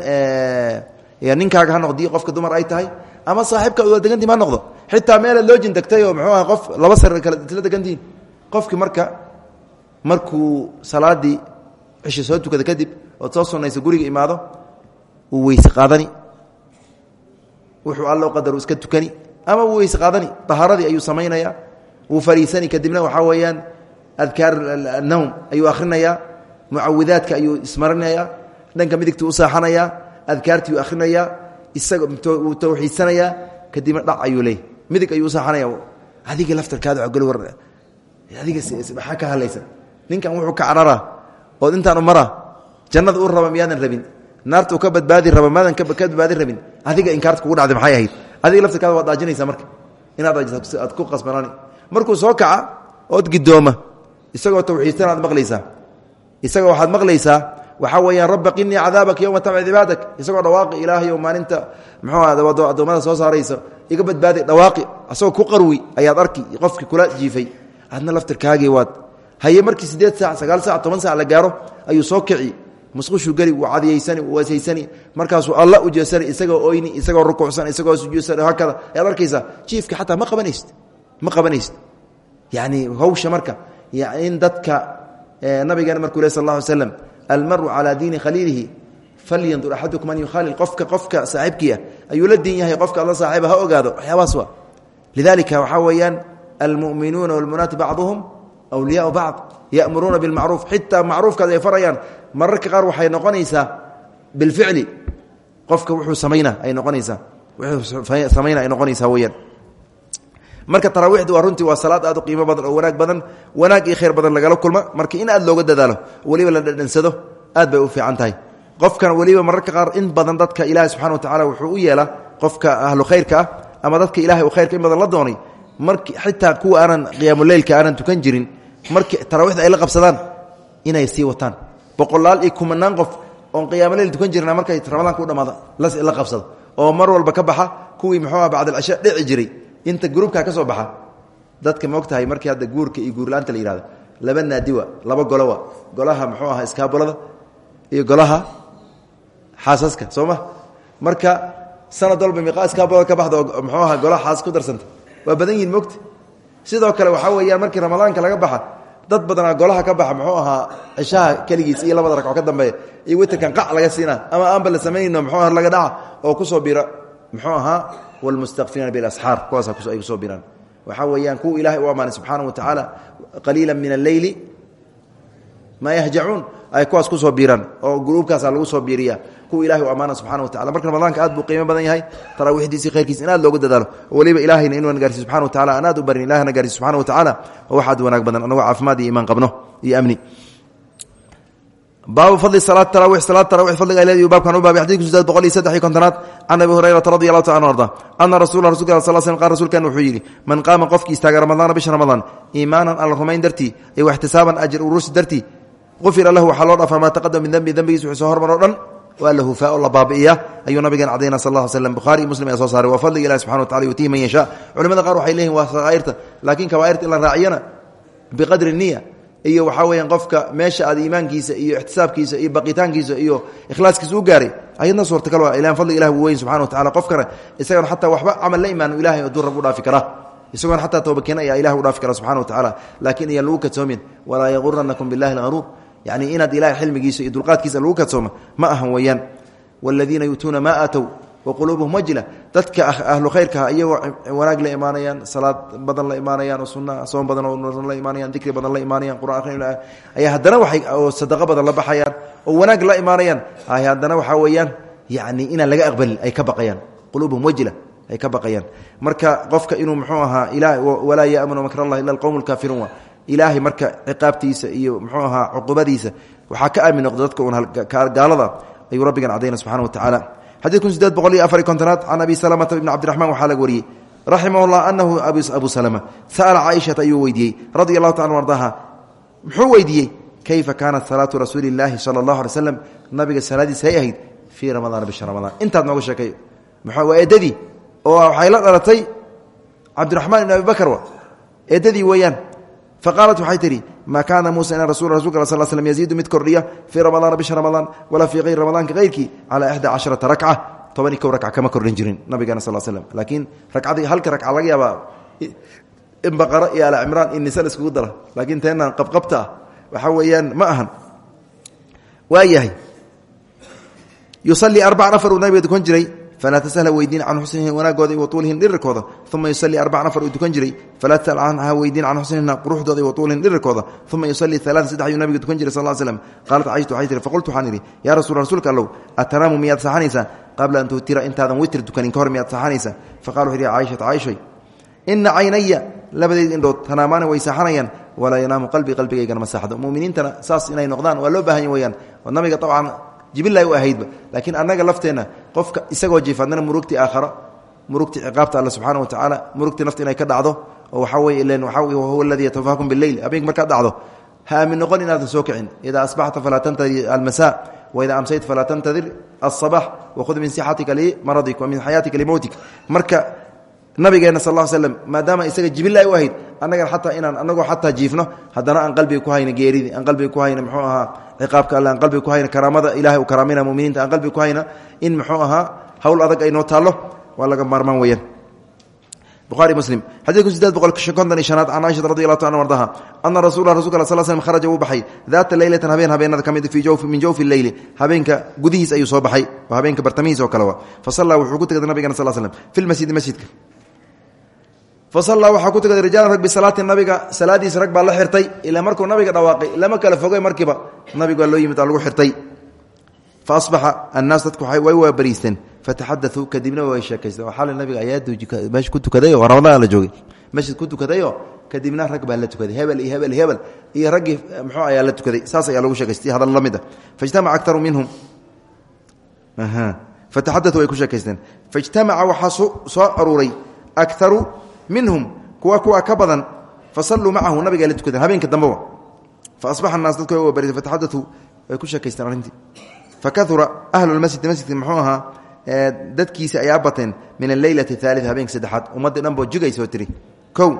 ninkaaga ha noqdi qofka dumar ay tahay ama saaxiibka wada degantihin ha noqdo. Xitaa meelaad loo jindegtay oo muxuu aha qof laba sar kale isla degantihiin qofkii marka markuu salaadii cisho soo tukada kadib ood soo guriga imaado uu weyse qaadani. Wuxuu alla qadaru iska tukani ama uu weyse qaadani. Ahaaradii ayuu samaynaya wuu fariisani kadibna waxaa weeyaan adkaar anowm ayuu akhrinayaa mucawidaadka ayuu ismarinaya dhanka midigtuu u saaxanayaa isaga wuu tawxiidsanayaa kadibna dhac ayuu leeyay. Midig ayuu usaaxanaya adiga laftarkaada ogol war adiga maxaa ka hadlaysa? Ninkan wuxuu ka carara. Ood intaanu mara. Jannada u raba miyaadan rabin? Naarta ka badbaadi raba maadan ka badbaadi rabin? Adiga inkaarta kugu dhacday maxay ahayd? Adiga laftarkaada waad daajinaysaa marka. Inaad aad ku qasbanaan markuu soo kaca ood gidooma isagoo tawxiidsan aad maqlaysaa. Isagoo waxaad maqlaysaa waxaa weeyaan rabba qinii cadaabaka yowma tabci cibaadak isagoo dhawaaqi ilaahayo maalinta. Muxuu addoommada soo saaraysa iga badbaadi dhawaaqi. Asagoo ku qarwi ayaad arki qofkii kula jiifay. Adna laftirkaagii waad. Haye markii sideed saac sagaal sac toban sac la gaaro ayuu soo kici. Musqushuu geli wuu cadiyaysani wuu weesaysani markaasuu alla u jeesani isagoo oyni isagoo rukuucsan isagoo sujuudsan hakada ayaad arkaysaa jiifka xataa ma qabanaysid ma qabanaysid yani hawsha marka in dadka nabigeena markuu leh sal lla ly slam almaru calaa diini khaliilihi falyandur axadukum an yukhaalil qofka qofka saaxiibkiiah. Ayuu la diin yahay qofka alla saaxiiba ha ogaado. Waxyaabahaas waa. Lidalika waxaa weeyaan almu'minuuna walmunaati bacduhum wliyaau bacd yamuruuna bilmacruuf. Xitaa macruufkaas ay farayaan. Mararka qaar waxay noqonaysaa bilficli. Qofka wuxuu samayna ay noqonaysaa. Wuxuu samayna ay noqonaysaa weyaan marka taraawiixdu waa runtii waa salaad aad u qiimo badan oo wanaag badan. Wanaag iyo khayr badan lagala kulma. Marka in aad looga dadaalo weliba la dhadhansado aad bay u fiican tahay. Qofkan weliba mararka qaar in badan dadka ilaahay subxana wa tacala wuxuu u yeelaa qofka ahlu khayrka ah ama dadka ilahay u khayrka in la doonay. Marki xitaa kuwa aanan qiyaamuleylka aanan tukan jirin marki taraawiixda ay la qabsadaan inay sii wataan. Boqolaal iyo kumanaan qof oon qiyaamoleyl tukan jirina markay ramadaanka u dhamaada la qabsado. Oo mar walba ka baxa kuwii muxuu ah bacdalcisha dhici jiray inta gruubka ka soo baxa dadka ma og tahay markii hadda guurka iyo guurla-aanta la yihahdo laba naadiwa laba golowa golaha muxuu aha iskaabulada iyo golaha xaasaska soo ma? Marka sanad walba miiqaa iskaabulada ka baxda oo muxuu aha golaha xaasas ku darsanta? Waa badan yihiin mogta sidoo kale waxaa weeyaan markii ramadaanka laga baxa dad badanaa golaha ka baxa muxuu ahaa cishaha keligiis iyo labada ragco ka dambeeya iyo witerkan qac laga siina ama aanba la samaynayno muxuu aha laga dhaca oo ku soo bira muxuu ahaa wlmustakfiriina bilasxaar kuwaas ay ku soo biraan waxaa weeyaan kuwa ilahay u ammaanay subxaana wa tacaala qaliila min alleyli maa yahjacuun ay kuwaas ku soo biiraan oo gruubkaasa lagu soo biiriya kuwa ilahay u ammaana subxana wa tacala marka ramadaanka aad buu qiimo badan yahay taraawiixdiisi khayrkiis in aad loogu dadaalo oo weliba ilaahayna inuuna gaarsiy subxana wa tacala aan aad u barin ilahna gaarsiy subxana wa tacaala oo waxaad wanaag badan anagoo caafimaad iyo iimaan qabno iyo amni baabu fadli salaat tarawix salaad tarawix fadliga ay leedahay baabkan u baabay xadiidku sideed boqol iyo saddex iyo kontonaad can abi hurayrata radi allahu taala anu arda ana rasula rasulka sal slm qal rsulkan wuxuu yidhi man qaama qofkii istaaga ramadaana bisha ramadaan iimaanan alla rumayn dartii iyo waxtisaaban ajir urursi dartii qufira lahu waxaa loo dhaafaa maa taqadama min dembi dembigiis wuxuu soo hormar o dhan waa la hufaa oo la baabi'iya. Ayuu nabigeen cadayna sal ll slm buhari iyo muslim ayaa soo saaray waa fadliga ilahi subxana wa tacala yutihi man yashaa. Culimada qaar waxay leeyihiin waa sakaa'irta laakiin kabaa'irta in la raaciyana biqadri niya iyo waxaa weyaan qofka meesha aad iimaankiisa iyo ixtisaabkiisa iyo baqitaankiisa iyo ikhlaaskiisa u gaaray ayadna suurtagal ilan fadliga ilah wuu weyn subxana wa tacala qofkana isagoon xataa waxba camal la imaan ilahay aduu rab u dhaafi karaa isagoon xataa toobakeen ayaa ilahi u dhaafi kara subxana wa tacaala laakiin iyaan lagu kadsoomin walaa yaguranakum billahi alharuur yani inaad ilahay xilmigiisa iyo dulqaadkiisa lagu kadsooma ma ahan weeyaan. Waaladiina yu'tuuna maa aatow waquluubuhum wajla dadka ahlu khayrkaha iyagoo wanaag la imaanayaan salaad badan la imaanayaan oo sunna soon badan oo la imaanayaan dikri badan la imaanayaan quraan akhrin ayaa haddana waxay oo sadaqo badan la baxayaan oo wanaag la imaanayaan ay haddana waxaa weeyaan yani inaan laga aqbalin ay ka baqayaan quluubuhum wajla ay ka baqayaan marka qofka inuu muxuu ahaa ila walaa yaamanu makr allah ila alqowm lkaafiruun wa ilaahay marka ciqaabtiisa iyo muxuu ahaa cuqubadiisa waxaa ka aamin noqda dadka un gaalada ayuu rabbigan cadayna subxana wa tacaala xadidkun sideed boqol iyo afari kontonaad can abi salamata ibni cabdiraxman waxaa laga wariyey. Raximah llah anahu abu salama sa'ala caaishata ayuu weydiiyey radia allahu taala ardaha. Muxuu weydiiyey kayfa kaanat salaatu rasuuli illaahi sala allahu alay slam nabiga salaadiisa ay ahayd fii ramadaana bisha ramadaan. Intaad nooga sheekay. Waa eedadii oo waxay la dhalatay cabdiraxmaan ibn abi bakr wa. Eedadii weeyaan faqaalat waxay tihi maa kaana muusa ina rasul rasulka sal slm yaziidu mid kordhiya fii ramadaana bisha ramadaan walaa fii hayri ramadaanka hayrkii calaa ixda casharata rakca toban iyo kow ragca kama kordhin jirin nabigeena sal slm laakiin ragcadii halka ragca laga yaabaa in baqaro iyo ala cimraan iyo nisa la iskugu dara laakiin teenan qabqabta ah waxaa weeyaan ma ahan waayahay yusalii arbaca afar uu nabiga dukan jiray falaa tasal ha weydiin can xusnihi wanaagooda iyo watuulihim dhirirkooda uma yusalii arbacan afar uu dukan jiray falaa tasal ha weydiin can xusnihina quruxdooda iyo watuulihim dhirirkooda uma yusalii alaaa saddex ayuu nabiga dukan jiray sal l slm qaalat cayshatu waxay tiri faqultu waxaan idhi yaa rasul rasuulka allow atanaamu miyaad saxanaysaa qabla an tuutira intaadan witr dukanin ka hor miyaad saxanaysaa faqala wuxu yhi caaishatu caishoy ina caynaya labadeed indhood tanaamaana way saaxanayaan walaa yanaamu qalbii qalbigaygana ma saaxdo muminiintana saas inay noqdaan waa loo jibilahi u ahaydba. Laakiin annaga lafteenna qofka isagoo jiifaadnana murugtii aakharo murugtii ciqaabta alle subxaana wa tacaala murugtii nafta inay ka dhacdo oo waxaa weye ilen waxaa huwa aladii yatawafaakum bileyl habeenka markaad dhacdo ha aamin noqon inaadan soo kicin. Idaa asbaxta falaa tantadir almasa waidaa amsayta falaa tantadir alsabax wakhud min sixatika limaradik wa min xayaatika limowtik marka nabigeena sal l slm maadaama isaga jibilahi u ahayd annagana ataa inaan anagoo xataa jiifno haddana aan qalbiga ku hayna geeridii aan qalbiga ku hayna mxuu ahaa ciqaabka alle aan qalbiga ku hayna karaamada ilahay u karaamayna muminiinta aan qalbiga ku hayna in muxuu ahaa hawl adag ay noo taallo waa laga maarmaan weyaan buhari muslim. Xadiidku sideed boqol konton iyo shanaad can caaishata radi allahu ta an rasuula rasulka al sl slm kharaja wuu baxay. Daata leylatan habeen habeenada ka mid min jawfi leyli habeenka gudihiis ayuu soo baxay oo habeenka bartamihiis oo kale fa sallaa wuxuu ku tegay nabigana sal slm fi lmasjidi masjidka fasallaa waxaa ku tukaday rijaalan rag bisalaati nabiga salaadiisa rag baa la xirtay ilaa markuu nabiga dhawaaqay lama kala fogay markiiba nabiga waa loo yimid aa lagu xirtay. Fa asbaxa annaas dadku way waa bariisteen fataxadauu kadibna way sheekaysteen. Xali nabiga ayaa meesha ku tukadayo waa ramadaan la joogay. Masjid ku tukadayo kadibna rag baa la tukaday hebel iyo hebel hebel iyo raggii muxuu ayaa la tukaday saas ayaa lagu sheekaystay hadal la mid a faijtamaca aktaru minhum. Fataxadauu way ku sheekaysteen. Faijtamaca waxaa soo aruuray akaru minhum kuwa kuwa ka badan fasalluu macahu nabiga la tukadeen habeenka dambeba fa asbaxa naas dadku way bari fatadauu way ku sheekaysteen arrintii. Fakaura ahlulmasjidi masjidka muxuu ahaa dadkiisi ayaa bateen min alleylati aalia habeenka saddexaad. Ummaddii dhan boo jigaysoo tiri. Kow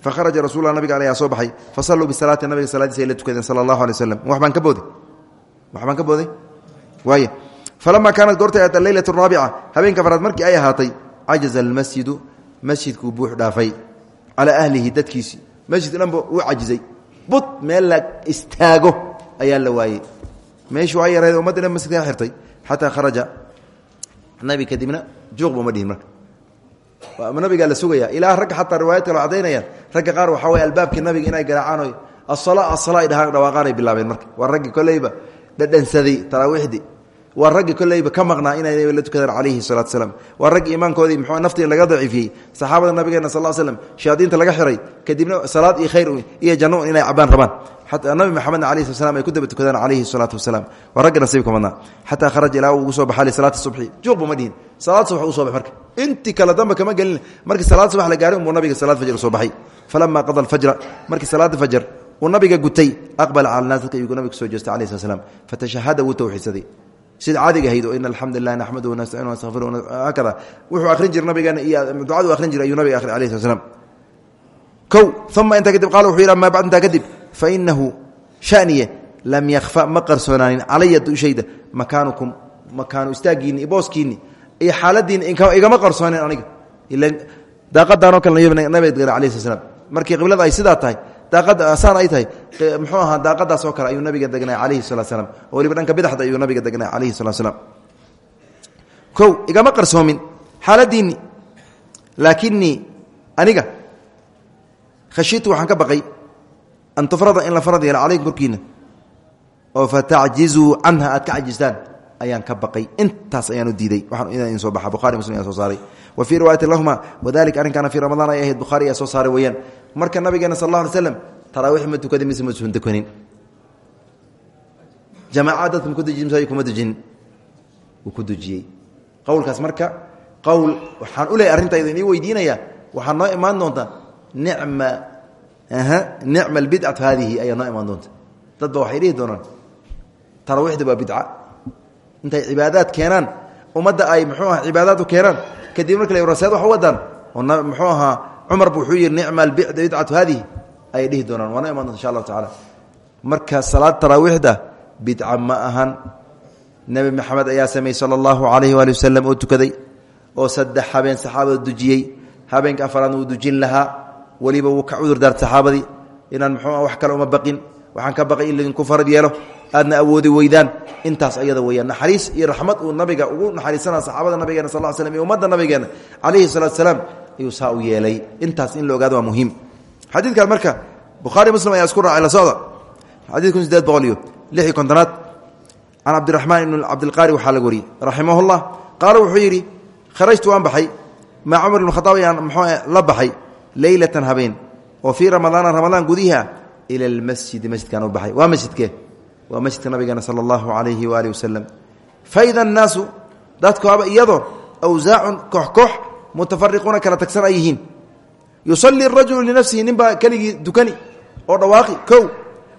fakharaja rasulla nabiga ale ayaa soo baxay fasalluu bisalaati nabiga salaadiisa ay la tukadeen sala allahu alay waslam waxbaan ka booday? Waxbaan ka booday? Waay falamaa kaanat goortay aata leylatu raabica habeenka afraad markii ay ahaatay cajaza almasjidu masjidkuu buux dhaafay. Calaa ahlihi dadkiisii masjidka dhanba uu cajizay. Bud meel la istaago ayaa la waayey. Meeshu waa yareed ummaddi dhan masjidka xirtay. Xataa kharaja. Nabi kadibna juuqba uma dhihin marka. Nabigaa la sugaya. Ilaa ragga xataa riwaayad kalo cadaynayaan ragga qaar waxaa way albaabkii nabiga inay garaacaan asala asala ay dhahaan dhawaaqaanay bilaabeen marka. Waa raggi koleyba dhadhansaday taraawiixdii waa raggi koleyba ka maqnaa inay la tukadaan calayhi salatu salaam. Waa raggi iimaankoodii mxuu naftii laga daciifiyey. Saxaabada nabigeena sal slam shayaadiinta laga xiray. Kadibna salaad iyo khayr iyo janno inay cabaan rabaan. Xataa nabi maxamedna alayh slat slam ay ku daba tukadaan calayhi salaatu wasalaam. Waa ragga nasiibka madnaa xataa kharaja ilaa uu soo baxa lisalaati subxi juuqba ma dhihin. Salaad subax uu so bax marka. Intii kale damba kama gelin. Markii salaad subax la gaaray unbuu nabiga salaad fajr soo baxay. Falama qada alfajra markii salaada fajr uu nabiga gutay aqbala cala naas dadka iyuu nabiga soo fatashahada wuu tawxiidsaday sida caadiga ahayd in alxamdu lilah naxmadu nastaciin nastaqfiru hakada wuxuu akhrin jiray nabigeena iyo ducadu akhrin jiray ayuu nabiga akhri alayh slat slam kow uma intaa kadib qaala wuxuu yidhi amaa bacd intaa kadib fainahu shaniye lam yakfa ma qarsoonaanin calaya dushayda makaanukum makaanu istaagiinni iyo booskiinni iyo xaaladiinni igama qarsoonin aniga. Daaqadaanoo kale nabigala alayh slat slam markii qiblada ay sidaa tahay daaqada saan ay tahay? Muxuu ahaa daaqadaas oo kale ayuu nabiga degnay calayhi salatu slam oo waliba dhanka bidaxda ayuu nabiga degnay calayhi salatu slam kow igama qarsoomin. Xaaladiinni. Laakinii aniga khashitu waxaan ka baqay an tufrada in la farad yeelo calaykum korkiina oo fatacjizuu canha aad ka ayaan ka baqay. Intaas ayaan u diiday waxaan idin soo baxa bukhari muslim ayaa soo saaray wa fii riwaayati lahuma wadalika arrinkaana fii ramadaan ay ahayd bukhari ayaa soo saaray weeyaan. Marka nabigeena sal alla alay slam taraawiix ma tukada mise ma sun tukanin jamaaca dadka maku dujin mise kuma dujin? Wuu ku dujiyey. Qowlkaas marka qowl waxaan u leeyahy arrintayda inii weydiinaya waxaa noo imaan doonta nicma nicma albidcatu haadihi ayaa noo imaan doonta. Dad ba waxay dhihi doonaan taraawiixda waa bidca. Intay cibaadaad keenaan ummadda ay muxuu aha cibaadaad u keenaan kadib marka wax u wadaan oo muxuu ahaa cumar bu wuxuu yihi nicma bidcatu haadihi ayay dhihi doonaan waa noo imaan doonta insha allahu tacaala. Marka salaad taraawiixda bidca ma ahan. Nebi maxamed ayaa sameeyey sala allahu calayhi waali wasalam oo tukaday oo saddex habeen saxaabada dujiyey. Habeenka afaraadna uu dujin lahaa weliba wuu ka cudur daarta saxaabadii. Inaan muxuu wax kale uma baqin waxaan ka baqay in laydinku farad yeelo aadna awoodi weydaan. Intaas ayada weyaan naxariis iyo raxmad uu nabiga ugu naxariisana saxaabada nabigeena sal slm iyo ummadda nabigeena calayhi salatu salaam ayuu saa u yeelay. Intaas in la ogaado waa muhiim. Xadiidkan marka bukhaari muslim ayaa isku raacay la socda. Xadid kun sideed boqol iyo lix iyo kontonaad. Can cabdiraxmaan ibn cabdilqaari waxaa laga wariyey. Raximah llah qaala wuxuu yidhi kharajtu waan baxay. Maa cumar ibn khadaab ayaan mxuu la baxay leylatan habeen. Oo fii ramadaana ramadaan gudihi ah ila almasjidi masjidkaan u baxay. Waa masjidkee waa masjidka nabigeena sala allahu calayhi waaalih wasalam faida annaasu dadkuaba iyadoo awsaacun koox koox mutafariquuna kala tagsan ay yihiin. Yusalli rajulu linafsihi ninbaa keligii dukani oo dhawaaqi kow.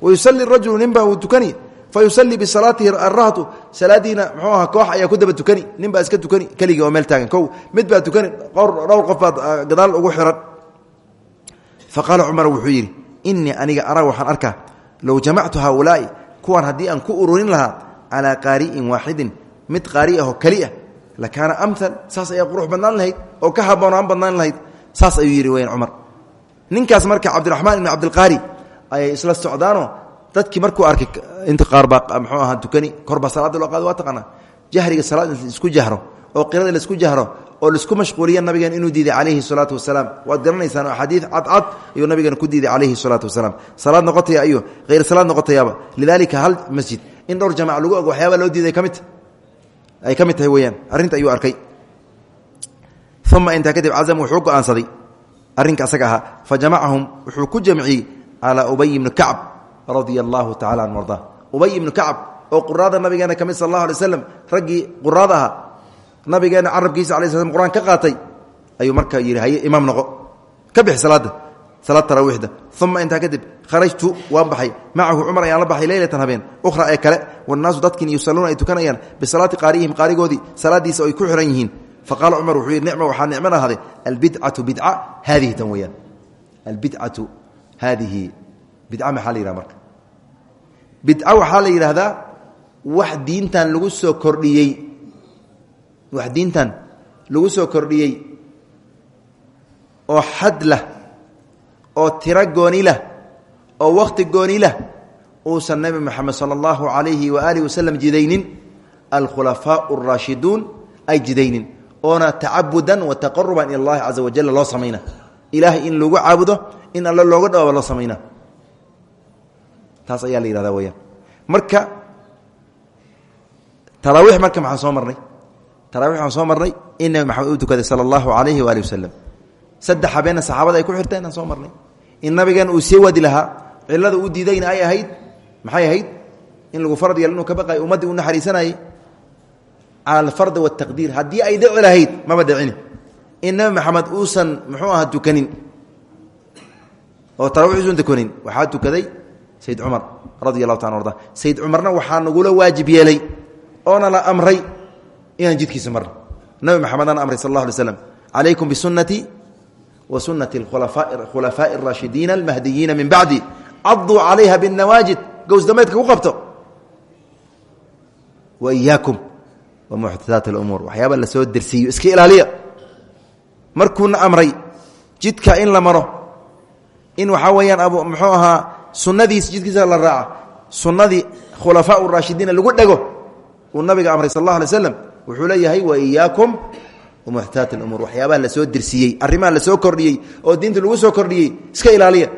Wa yusalli rajulu ninbaa uu tukani fa yusalli bisalaatihi arahtu salaadiina muxuu aha koox ayaa ku daba tukani nin baa iska tukani keligii oo meel taagan kow. Mid baa tukani dhowr qof baad haaulaai kuwan haddii aan ku ururin lahaa calaa qaari'in waaxidin mid qaari ahoo keli ah lakaana amhal saas ayaa qurux badnaan lahayd oo ka haboonaan badnaan lahayd saas ayuu yidhi weyan cumar. Ninkaas marka cabdiraxmaan ibni cabdilqaari ayay isla socdaanoo dadkii markuu arkay inta qaar baa mxuu ahaa tukani korbaa salaada loo qaado waa taqaanaa jahriga salaad isku jahro oo qirada la isku jahro oo la isku mashquuliya nabigeen inuu diiday calayhi salaatu wasalaam. Waad garanaysaan axaadiid cadcad ayuu nabigeena ku diiday calayhi salaatu wasalaam. Salaad noqotaya iyo hayr salaad noqotayaaba. Lidaalika hal masjid. In dhowr jamac lagu og waxyaaba loo diiday ka mid ay ka tahay weyaan arrinta ayuu arkay. Uma intaa kadib cazam wuxuu go'aansaday. Arrinka asaga ahaa. Fa jamacahum wuxuu ku jamciyey calaa ubay ibni kacb radia allahu tacala ubay ibnu kacb oo quraada nabigeena ka mid sal allahu alay slam raggii quraada ahaa nabigeena carabkiisa alay slam quraan ka qaatay ayuu markaa yidhi haye imaam noqo. Ka bixi salaada salaad taraawiixda uma intaa kadib kharajtu waan baxay. Macahu cumar ayaan la baxay leylatan habeen. Ukhra ee kale wannaasu dadkiin yusalluuna ay tukanayaan. Bisalaati qaariyihim qaarigoodii salaadiisa ay ku xihan yihiin. Faqaala cumar wuxuu yidhi nicma waxaa nicman ahaaday albidcatu bidca haadihi tan weyaan albidcatu haadihi bidca maxaa la yidhaha marka? Bidca waxaa la yidhaahdaa wax diintan lagu soo kordhiyey wax diintan lagu soo kordhiyey oo xad lah oo tiro gooni lah oo wakhti gooni lah uusan nebi moxamed sala allahu calayhi waaalih wasalam jidaynin alkhulafaau araashiduun ay jidaynin oona tacabudan wa taqaruban ila allahi caza wajalla loo samayna. Ilaahay in lagu caabudo in alle looga dhawaaba loo samayna. Taas ayaa la yihahda weyaan marka taraawiix marka maxaan soo marnay tarawix waxaan soo marnay in nebi maxamed uu tukaday sala allahu calayhi waali wasalam saddex habeenna saxaabada ay ku xirteen aan soo marnay. In nabigan uu sii wadi lahaa cilada uu diidayna ay ahayd maxay ahayd? In lagu farad yeelo inuu ka baqayo ummaddii uu naxariisanayay. Cala alfardi waataqdiir haddii ay dhici lahayd maba dhicini in nebi maxamed uusan muxuu ahaa tukanin. Oo tarawix uusan tukanin waxaa tukaday sayid cumar radi allahu taala arda sayid cumarna inaan jidkiisa marno. Nabi maxamedaan amray sal ala slm alaykum bisunatii wa sunati khulafaai araashidiina almahdiyiina min bacdi caduu calayha binawaajid gowsdameedka ku qabto. Wa iyaakum wa muxdaaat alumuur waxyaaba la soo dersiiyo iska ilaaliya. Markuuna amray jidka in la maro in waxaa weeyaan ab muxuu ahaa jidkiisa la raaca sunnadii khulafaa raashidiina lagu dhego uu nabiga amray sal allah alay wuxuu leeyahay wa iyaakum muhtaat umur waxyaabaha la soo dirsiiyey arrimaha la soo kordhiyey oo diinta lagu soo kordhiyey iska ilaaliya.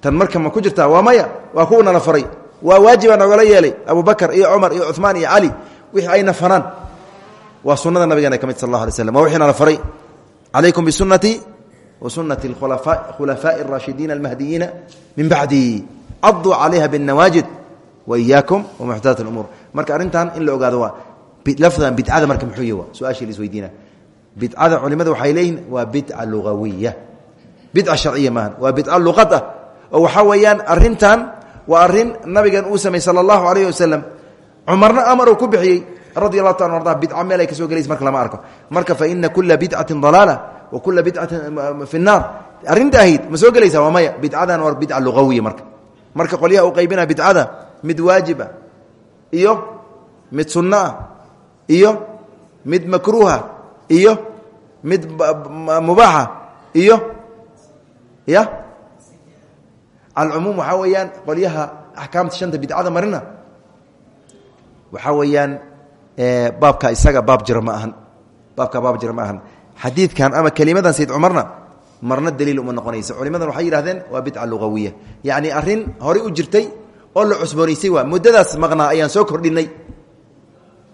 Tan marka ma ku jirta waa maya waa kuwa nala faray waa waajibaa nogala yeelay abubakar iyo cumar iyo cumaan iyo cali wixii ayna fanaan. Waa sunada nabigeena ka mid sal la alay slam wixii nala faray. Calaykum bisunati wa sunati khulafaai araashidiina almahdiyiina min bacdi caduu calayha binnawaajid wa iyaakum wamuxtaat umuur marka arrintan in la ogaado lafdan bidcada marka muxuu waa su'aashii la isweydiina bidcada culimadu waxay leeyihiin waa bidca lugawiya. Bidca sharciya maaha waa bidca luqad ah. Oo waxaa weeyaan arrintan waa arrin nabigan uu samey sala allahu alayh wasalam cumarna amar uu ku bixiyey radi allahu taala arda bidca meel ay ka soo gelaysa marka lama arko. Marka fa ina kula bidcatin dalaala wa kula bidcatin fi nnaar. Arrinta ahayd ma soo gelaysa waa maya. Bidcadan waa bidca lugawiya marka. Marka qolyaha u qaybina bidcada mid waajiba iyo mid sunno ah iyo mid makruuha iyo mid mubaaxa iyo ya? Alcumuum waxaa weeyaan qolyaha axkaamta shanta bidcada marina waxaa weeyaan baabka isaga baab jira ma ahan baabka baab jira ma ahan. Xadiidkan ama kelimadan sayd cumarna marna daliil uma noqonaysa culimadan waxay yidhahdeen waa bidca lugawiya. Yacni arrin horey u jirtay oo la cusboonaysay waa muddadaas maqnaa ayaan soo kordhinay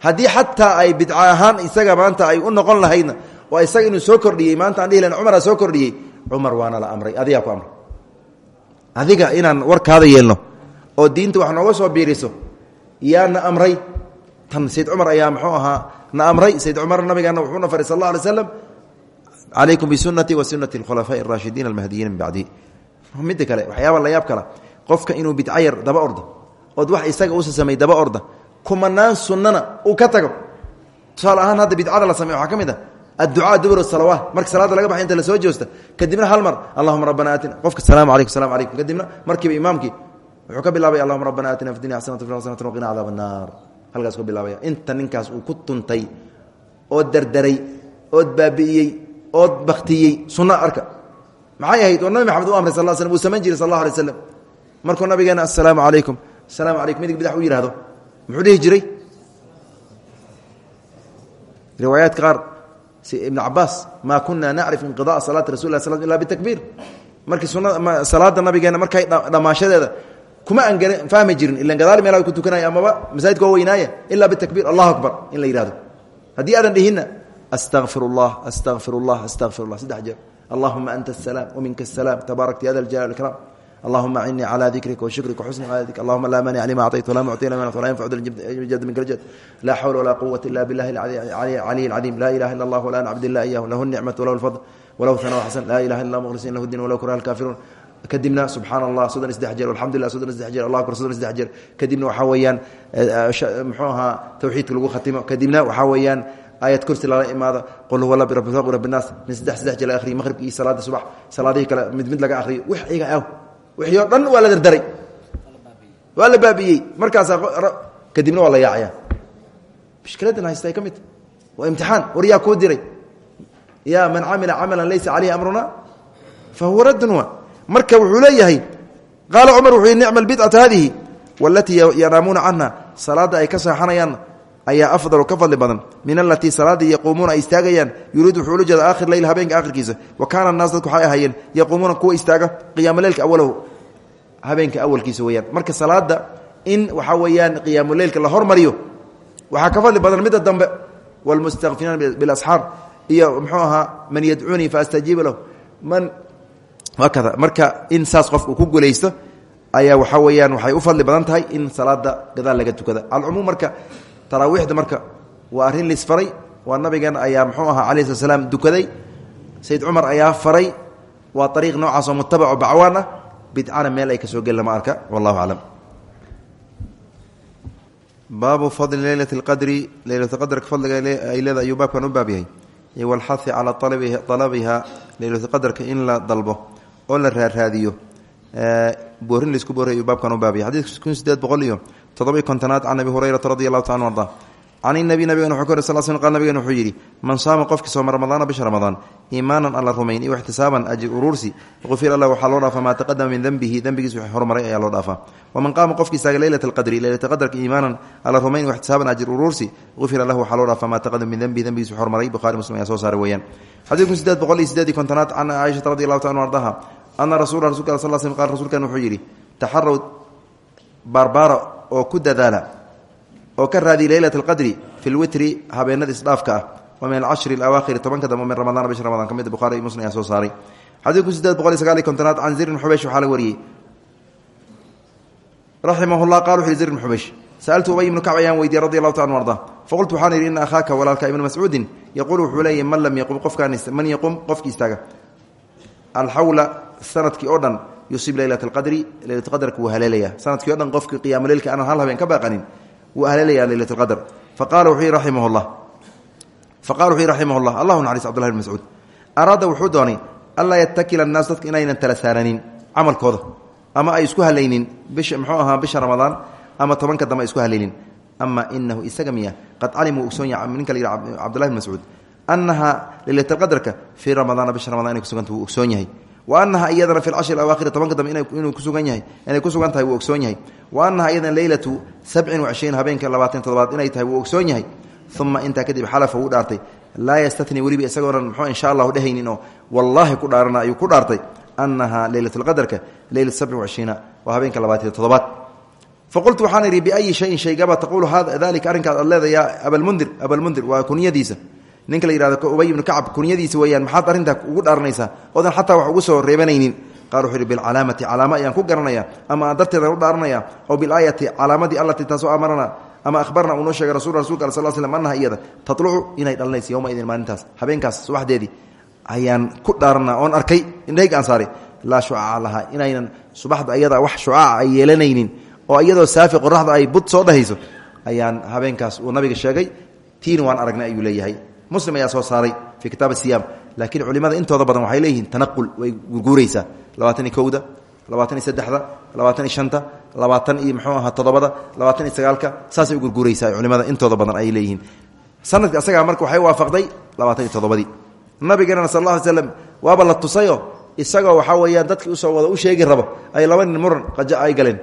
haddii xataa ay bidca ahaan isaga maanta ay u noqon lahaydna oo isaga inuu soo kordhiyey maanta aan dhihi lahayn soo kordhiyey cumar waana la amray. Adigaa ku amray. Adiga inaan warkaada yeelno oo diinta wax nooga soo biiriso yaa amray. Tan sayd cumar ayaa muxuu ahaa na amray. Sayd cumar nabigaana wuxuuna faray sal alla alay slam calaykum bisunati wa sunati alkhulafaaءi اraashidiin almahdiyiina min bacdi midda kale waxyaaba la yaab kala. Qofka inuu bidca daba ordo ood wax isaga uusa samey daba orda kumanaan sunnana uu ka tago. Tusaale ahaan hadda bidcada la samey waxaa ka mid a adducaa dubur salawaat. Marka salaada laga baxay inta la soo joosta kadibna hal mar allahuma rabbana aatina. Qofka salaamu calaykum salamu calaykum kadibna markiiba imaamkii wuxuu ka bilaabay allahuma rabbana aatina fi dunya xasanata fi xasanatan waqina cadaab annaar halkaas ku bilaabaya inta ninkaas uu ku tuntay ood derderay ood baabi'iyey ood baktiyey sunna arka. Maxay ahayd? Oo nabi maxamed u amray sal slm uu samayn jiray sal allah alay slam markuu nabigeena assalaamu calaykum asalamu calaykum midig bidax u yihahdo muxuu dhihi jiray riwaayaadka qaar ibn cabaas maa kuna nacrif inqidaءa salaati rasul lah sl ila bitakbiir markii sunada salaada nabigeena markay dhammaashadeeda kuma aan fahmi jirin ilan gadaal meela ku tukanaya amaba masaajidka waa weynaaya ila bitakbir allahu akbar in la yihahdo haddii aadan dhihinna astaqfir اllah astaqfir اllah astaqfir اllah saddex jeer allahuma anta asalaam waminka asalaam tabaarakta ya da ljalaal ikram allahuma acinii calى dikrika washukrika waxusni cibaadatik allahuma laa manic lima acطayt walaa mucطiya lima nacta wala yanfacu jad minka ljad laa xawla walaa quwata ila billahi caliy اlcadiim laa ilaha illa allah walaa nacbud illa iyah lahu nicmat walahu lfadl walow hanaa xasan laa ilaha illa mkhlisin lahu din walow kuraha alkaafiruun kadibna subxaana allah soddon iyo saddex jeer alxamdulilah soddon iyo saddex jeer allah akbar soddon iyo saddex jeer kadibna waxaa weeyaan muxuu ahaa tawxiidka lagu khatimo kadibna waxaa weeyaan aayad kursi lala imaado qul huwa la birabbi faq rabbi naas min saddex saddex jeer la akhriyo maqhribki iyo salaada subax salaadihii kale mid mid laga akhriyo wix iga aw wixii oo dhan waa la dardaray. Waa la baabi'iyey markaasaa kadibna waa la yaacaya. Mushkiladan haysta ay ka mid. Waa imtixaan. War yaa kuu diray. Yaa man camila camalan laysa caleyhi amruna fa huwa raddun wa. Marka wuxuu leeyahay qaala cumar wuxuu yidhi nicma albidcatu hadihi walatii yanaamuuna canha salaadda ay ka seexanayaan ayaa afdalu ka fadli badan. Min alatii salaadii yaquumuuna ay istaagayaan yuriid wuxuu ula jeeda aakhir leyl habeenka akhirkiisa wa kaana annaas dadku waxay ahaayeen yaquumuuna kuwa istaaga qiyaamaleylka awalahu habeenka awalkiisa weyaan marka salaada in waxaa weeyaan qiyaamuleylka la hormariyo waxaa ka fadli badan midda dambe wlmustakfiriina bilasxaar iyo muxuu ahaa man yadcuunii faastajiiba lahu. Man kada marka in saas qof uu ku gulaysto ayaa waxaa weyaan waxay u fadli badan tahay in salaada gadaal laga tukada. Alcumuum marka taraawiixda marka waa arrin lisfaray waa nabigan ayaa muxuu ahaa calayi slat slaam dukaday sayd cumar ayaa faray waa ariiq noocaas oo mutabaco bacwaan ah bidcana meel ay ka soo geli lama arka wallahu aclam baabu fadli leylati اlqadri leylatqadrka fadliga ay leeda ayuu baabkan u baab yahay. Walxahi calaa alabiha leylatqadarka in la dalbo oo la raaraadiyo boorin la isku boorey ayuu baabkan u baab yahay xadidka kun boqol iyo toddoba iyo kontonaad can abi hurayrata taala arda. Can inabi nabigan wuxuu ka hor sal sl qal nabigan wuxuu yidhi man saama qofkii sooma ramadaana bisha ramadaan iimaanan alla rumayn iyo ixtisaaban ajir uruursi ufira lah waxaa loo dhaafaa maa taqadama min dembihi dembigiis wx horumaray ayaa loo dhaafaa. Waman qaama qofkii istaaga leylat alqadri leylata qadarka iimaanan alla rumayn ixtisaaban ajir uruursi ufira lahu waxaa loo dhaafaa maa taqadama min dembihi dembigiis wx horumaray buhari muslim ayaa soo saaray weeyaan. Xadiidku sideed boqol iyo sideed iyo kontonaad can caaishata taala ardaha ana rasula rasulka al sal sl qal rasuulkan wuxuu yidhi taxarow baarbaara oo ku dadaala oo ka raadiy leylat alqadri fi lwitri habeenada isdhaafka ah wa min alcashri alawaakhiri tobanka dambe min ramadaan bisha ramadan ka mid bukhari muslim ayaa soo saaray. Xadiidku sideed boqol iyo sagaal iyo kontonaad can zirin xubaysh waxaa la wariyey. Raximahullah qala wuxu yhi zirin xubaysh sa'altu ubay ibnu kacb ayaan weydiye radi allahu ta anu arda. Faqultu waxaan yidhi ina akhaaka walaalka ibnu mascuudin yaquulu wuxuu leeyahy man lam yaqum qofkaan man yaqum qofki istaaga. Alxawla sannadkii oo dhan yusib leylat alqadri leylat qadarka wuu haleelaya sannadkii o dhan qofkii qiyaamaleylka aanan hal habeen ka baaqanin wuu haleelaya leylat alqadr faqala wuxuu yihi raximah llah faqala wuxuu yihi raximah llah allahu naxariis cbdullahi bn mascuud araada wuxuu doonay anlaa yatakila annaas dadka inaynan tala saaranin camalkooda ama ay isku halaynin bisha muxuu ahaa bisha ramadaan ama tobanka dambe ay isku halaynin ama inahu isaga miya qad calim wuu ogsoon yahay ninka la yidha cabdullahi bn mascuud annaha leylataqadarka fii ramadaana bisha ramadan inay kusuganta wuu ogsoon yahay wa anaha iyadana fi lcashri awaakhiri tobanka dambe inuu kusugan yahay inay ku sugan tahay wuu ogsoon yahay. Wa anaha iyadana leylatu sabcin wacishriin habeenka labaatan toddobaad inay tahay wuu ogsoon yahay. Uma intaa kadib xalafa wuu dhaartay. Laa yastatni weliba isagoonan muxuu insha allahu dhehaynin oo wallaahi ku dhaarana ayuu ku dhaartay. Leylatulqadarka leylat sabcin wacishriina waa habeenka labaatan toddobaad. Faqultu waxaan idhi biayi shayin shaygaba taquulu dalika arrinkaas aad leeda yaa abalmundir abalmundir waa kunyadiisa ninka la yihahdo ubay ibnu kacab kunyadiisa weeyaan maxaad arrintaa ugu dhaaranaysaa oodan xataa wax ugu soo reebanaynin. Qala wuxuu ihi bilcalaamati calaamo ayaan ku garanaya. Ama darteeda u dhaaranaya oo bilaayati calaamadii allati taasoo amarana ama ahbarna uu noo sheegay rasul rasulka al sal annaha iyada tatlucu inay dhalanaysa yowma idin maalintaas. Habeenkaas subaxdeedii ayaan ku dhaarana oon arkay indhayg aan saari laa shucaca lahaa inaynan subaxda ayada wax shucaaca ay yeelanaynin oo iyadoo saafi qoraxda ay bud soo dhahayso ayaan habeenkaas uu nabiga sheegay. Tiina waan aragnay ayuu leeyahay muslim ayaa soo saaray fii kitaab siyaam laakiin culimada intooda waxay leeyihiin tanaqul way gurguuraysaa labaatan iyo kowda saddexda labaatan shanta labaatan iyo muxuu ahaa toddobada labaatan sagaalka saasay u gurguuraysaa culimada intooda badan ayay leeyihiin. Sanadka asagaa marka waxay waafaqday labaatan iyo toddobadii. Nabigeenana sal alla alay slam tusayo isagoo waxaa weeyaan dadkii u soo wada u sheegi rabo ay laba nin qaja ay galeen.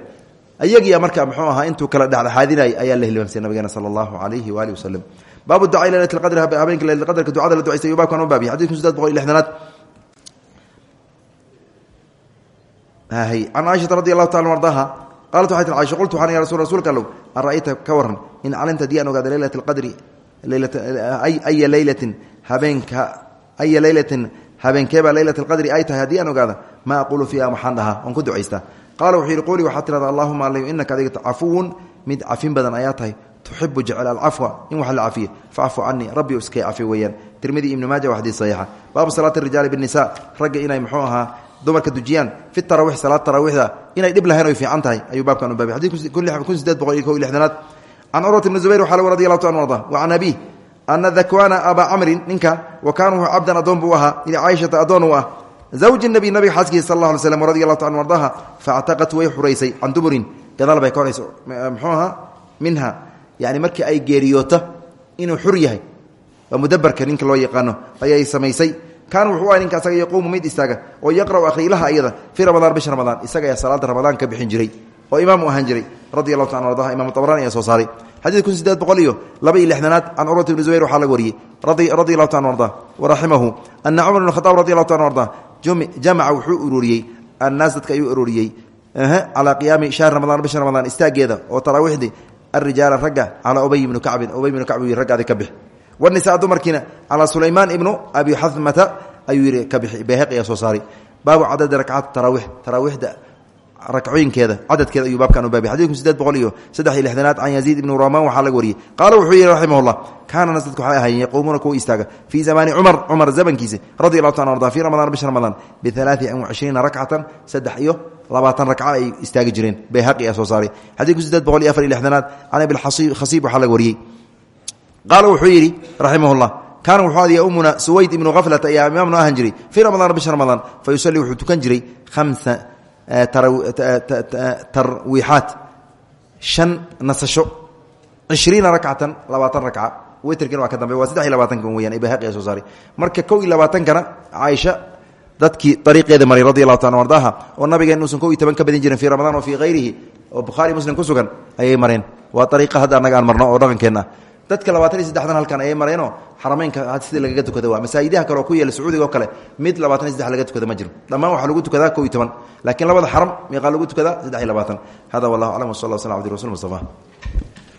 Ayagiia marka mxuu ahaa intuu kala dhexdhexaadinay ayaa la hilmaamsay nabigeena sala allahu alayhi waalihi wasalam baabu ducaa leylat qadri habeenka leylat qadarka ducada la ducaystay baabkan u baabiy xadidku sideed boqol iyo lixdanaad can caaishata radi allahu taala ardaha qaalat waxay tii caisha qultu waxaan ya rasul rsulka allow an ra'ayta ka waran in calimta haddii aan ogaada leylat alqadri aya leylatin habeenka aya leylatin habeenkeebaa leylat alqadri ay tahay haddii aan ogaada maa aquulu fiiha maxaan dhahaa oon ku ducaystaa qaala wuxuu yidhi quli waxaad tirahda allahuma alay inaka adiga cafuwun mid cafin badan ayaa tahay tuxibu jecel alcafwa in wax la cafiye facfu canii rabbi iskay cafi weeyaan. Tirmidi ibnu maaja waa xadiis saxiixa. Baabu salaati rijaali binisa ragga inay muxuu ahaa dumarka dujiyaan fi tarawix salaad taraawiixda inay dhib lahayn oy fiican tahay ayuu baabkan u baabay xadidku kun sideed boqol iyo ko iyo lixdanaad. Can curwat ibni zubayr waxaa lagu radi allahu ta an arda wa can abiih ana dakwana abaa camrin ninka wa kaana wuxuu cabdan addoon buu ahaa licaaishata addoon u ah. Zawji nabi nabiga xaaskiisa sal alla alay slam radi allahu ta an ardaha faactaqat way xuraysay can duburin gadaal bay ka horayso muxuu ahaa minha yani markii ay geeriyooto inuu xur yahay. Waa mudabarka ninka loo yaqaano ayay samaysay. Kaana wuxuu aha ninka asaga yaquumu mid istaaga. Oo yaqra'u akhriilaha iyada fii ramadaan bisha ramadaan isaga ayaa salaada ramadaan ka bixin jiray. Oo imaam u ahaan jiray. Radi allahu ta an ardaha imam tabrani ayaa soo saaray. Xadid kun sideed boqol iyo laba iyo lixdanaad can curwat ibni zubayr waxaa laga wariyey. Radi allahu ta an arda waraximahu ana cumar bn khadaab radi allahu ta an arda jamaca wuxuu ururiyey. Annaas dadka ayuu ururiyey. Calaa qiyaami shahri ramadaan bisha ramadaan istaageeda oo taraawiixdii arijaala ragga calaa ubay ibnu kacbin ubay ibnu kacb yii raggaadi ka bix wanisaa dumarkiina calaa sulaymaan ibnu abi xamata ayuu yihi ka bixi bayhaqi ayaa soo saaray baabu cadadi rakcaat taraawiix taraawiixda rakcooyinkeeda cadadkeeda ayuu baabkan u baabiy xadidku sideed boqol iyo saddex iyo lixdanaad can yaziid ibni ramaan waxaa laga wariyey qaala wuxuu yihi raximahullah kaana nas dadku waxay ahaayeen yaquumuuna kuwa istaaga fii zamaani cumar cumar zamankiisa radi allahu ta arda fii ramadaan bisha ramadaan bialaai an cishriina rakcatan saddex iyo labaatan rakca ay istaagi jireen. Bayhaqi ayaa soo saaray. Xadidku sideed boqol iyo afar iyo lixdanaad can abilkhasiib waxaa laga wariyey. Qaala wuxuu yidhi raximahullah kaana wuxuu ad yaumuna suwayd ibnu khaflata ayaa imaamnu ahan jiray. Fii ramadaan bisha ramadaan fa yusalii wuxuu tukan jiray hamsa tarwiixaat shan nasasho. Cishriina rakcatan labaatan rakca witerkina waa ka dambe waa saddex iyo labaatanka weyaan bayhaqia soo saaray. Marka kow iyo labaatankana caaisha dadkii ariiqeeda maray radi allahu taala ardaha oo nabigeen inuusan kow iyo toban ka badin jirin fii ramadaan wa fii hayrihi oo bukhaari muslim ku sugan ayay mareen. Waa ariiqa hadda annaga aan marno oo dhaqankeenna. Dadka labaatan iyo saddexdan halkan ayay mareenoo xarameynka sida lagaga tukada waa. Masaajidaha kale oo ku yeela sacuudiga oo kale mid labaatan iyo saddex laga tukada ma jiro. Dhammaan waxaa lagu tukadaa kow iyo toban. Laakiin labada xaram meeqaa lagu tukadaa saddex iyo labaatan. Hada wallahu aclam w sal lla sl abdi rasul mustafa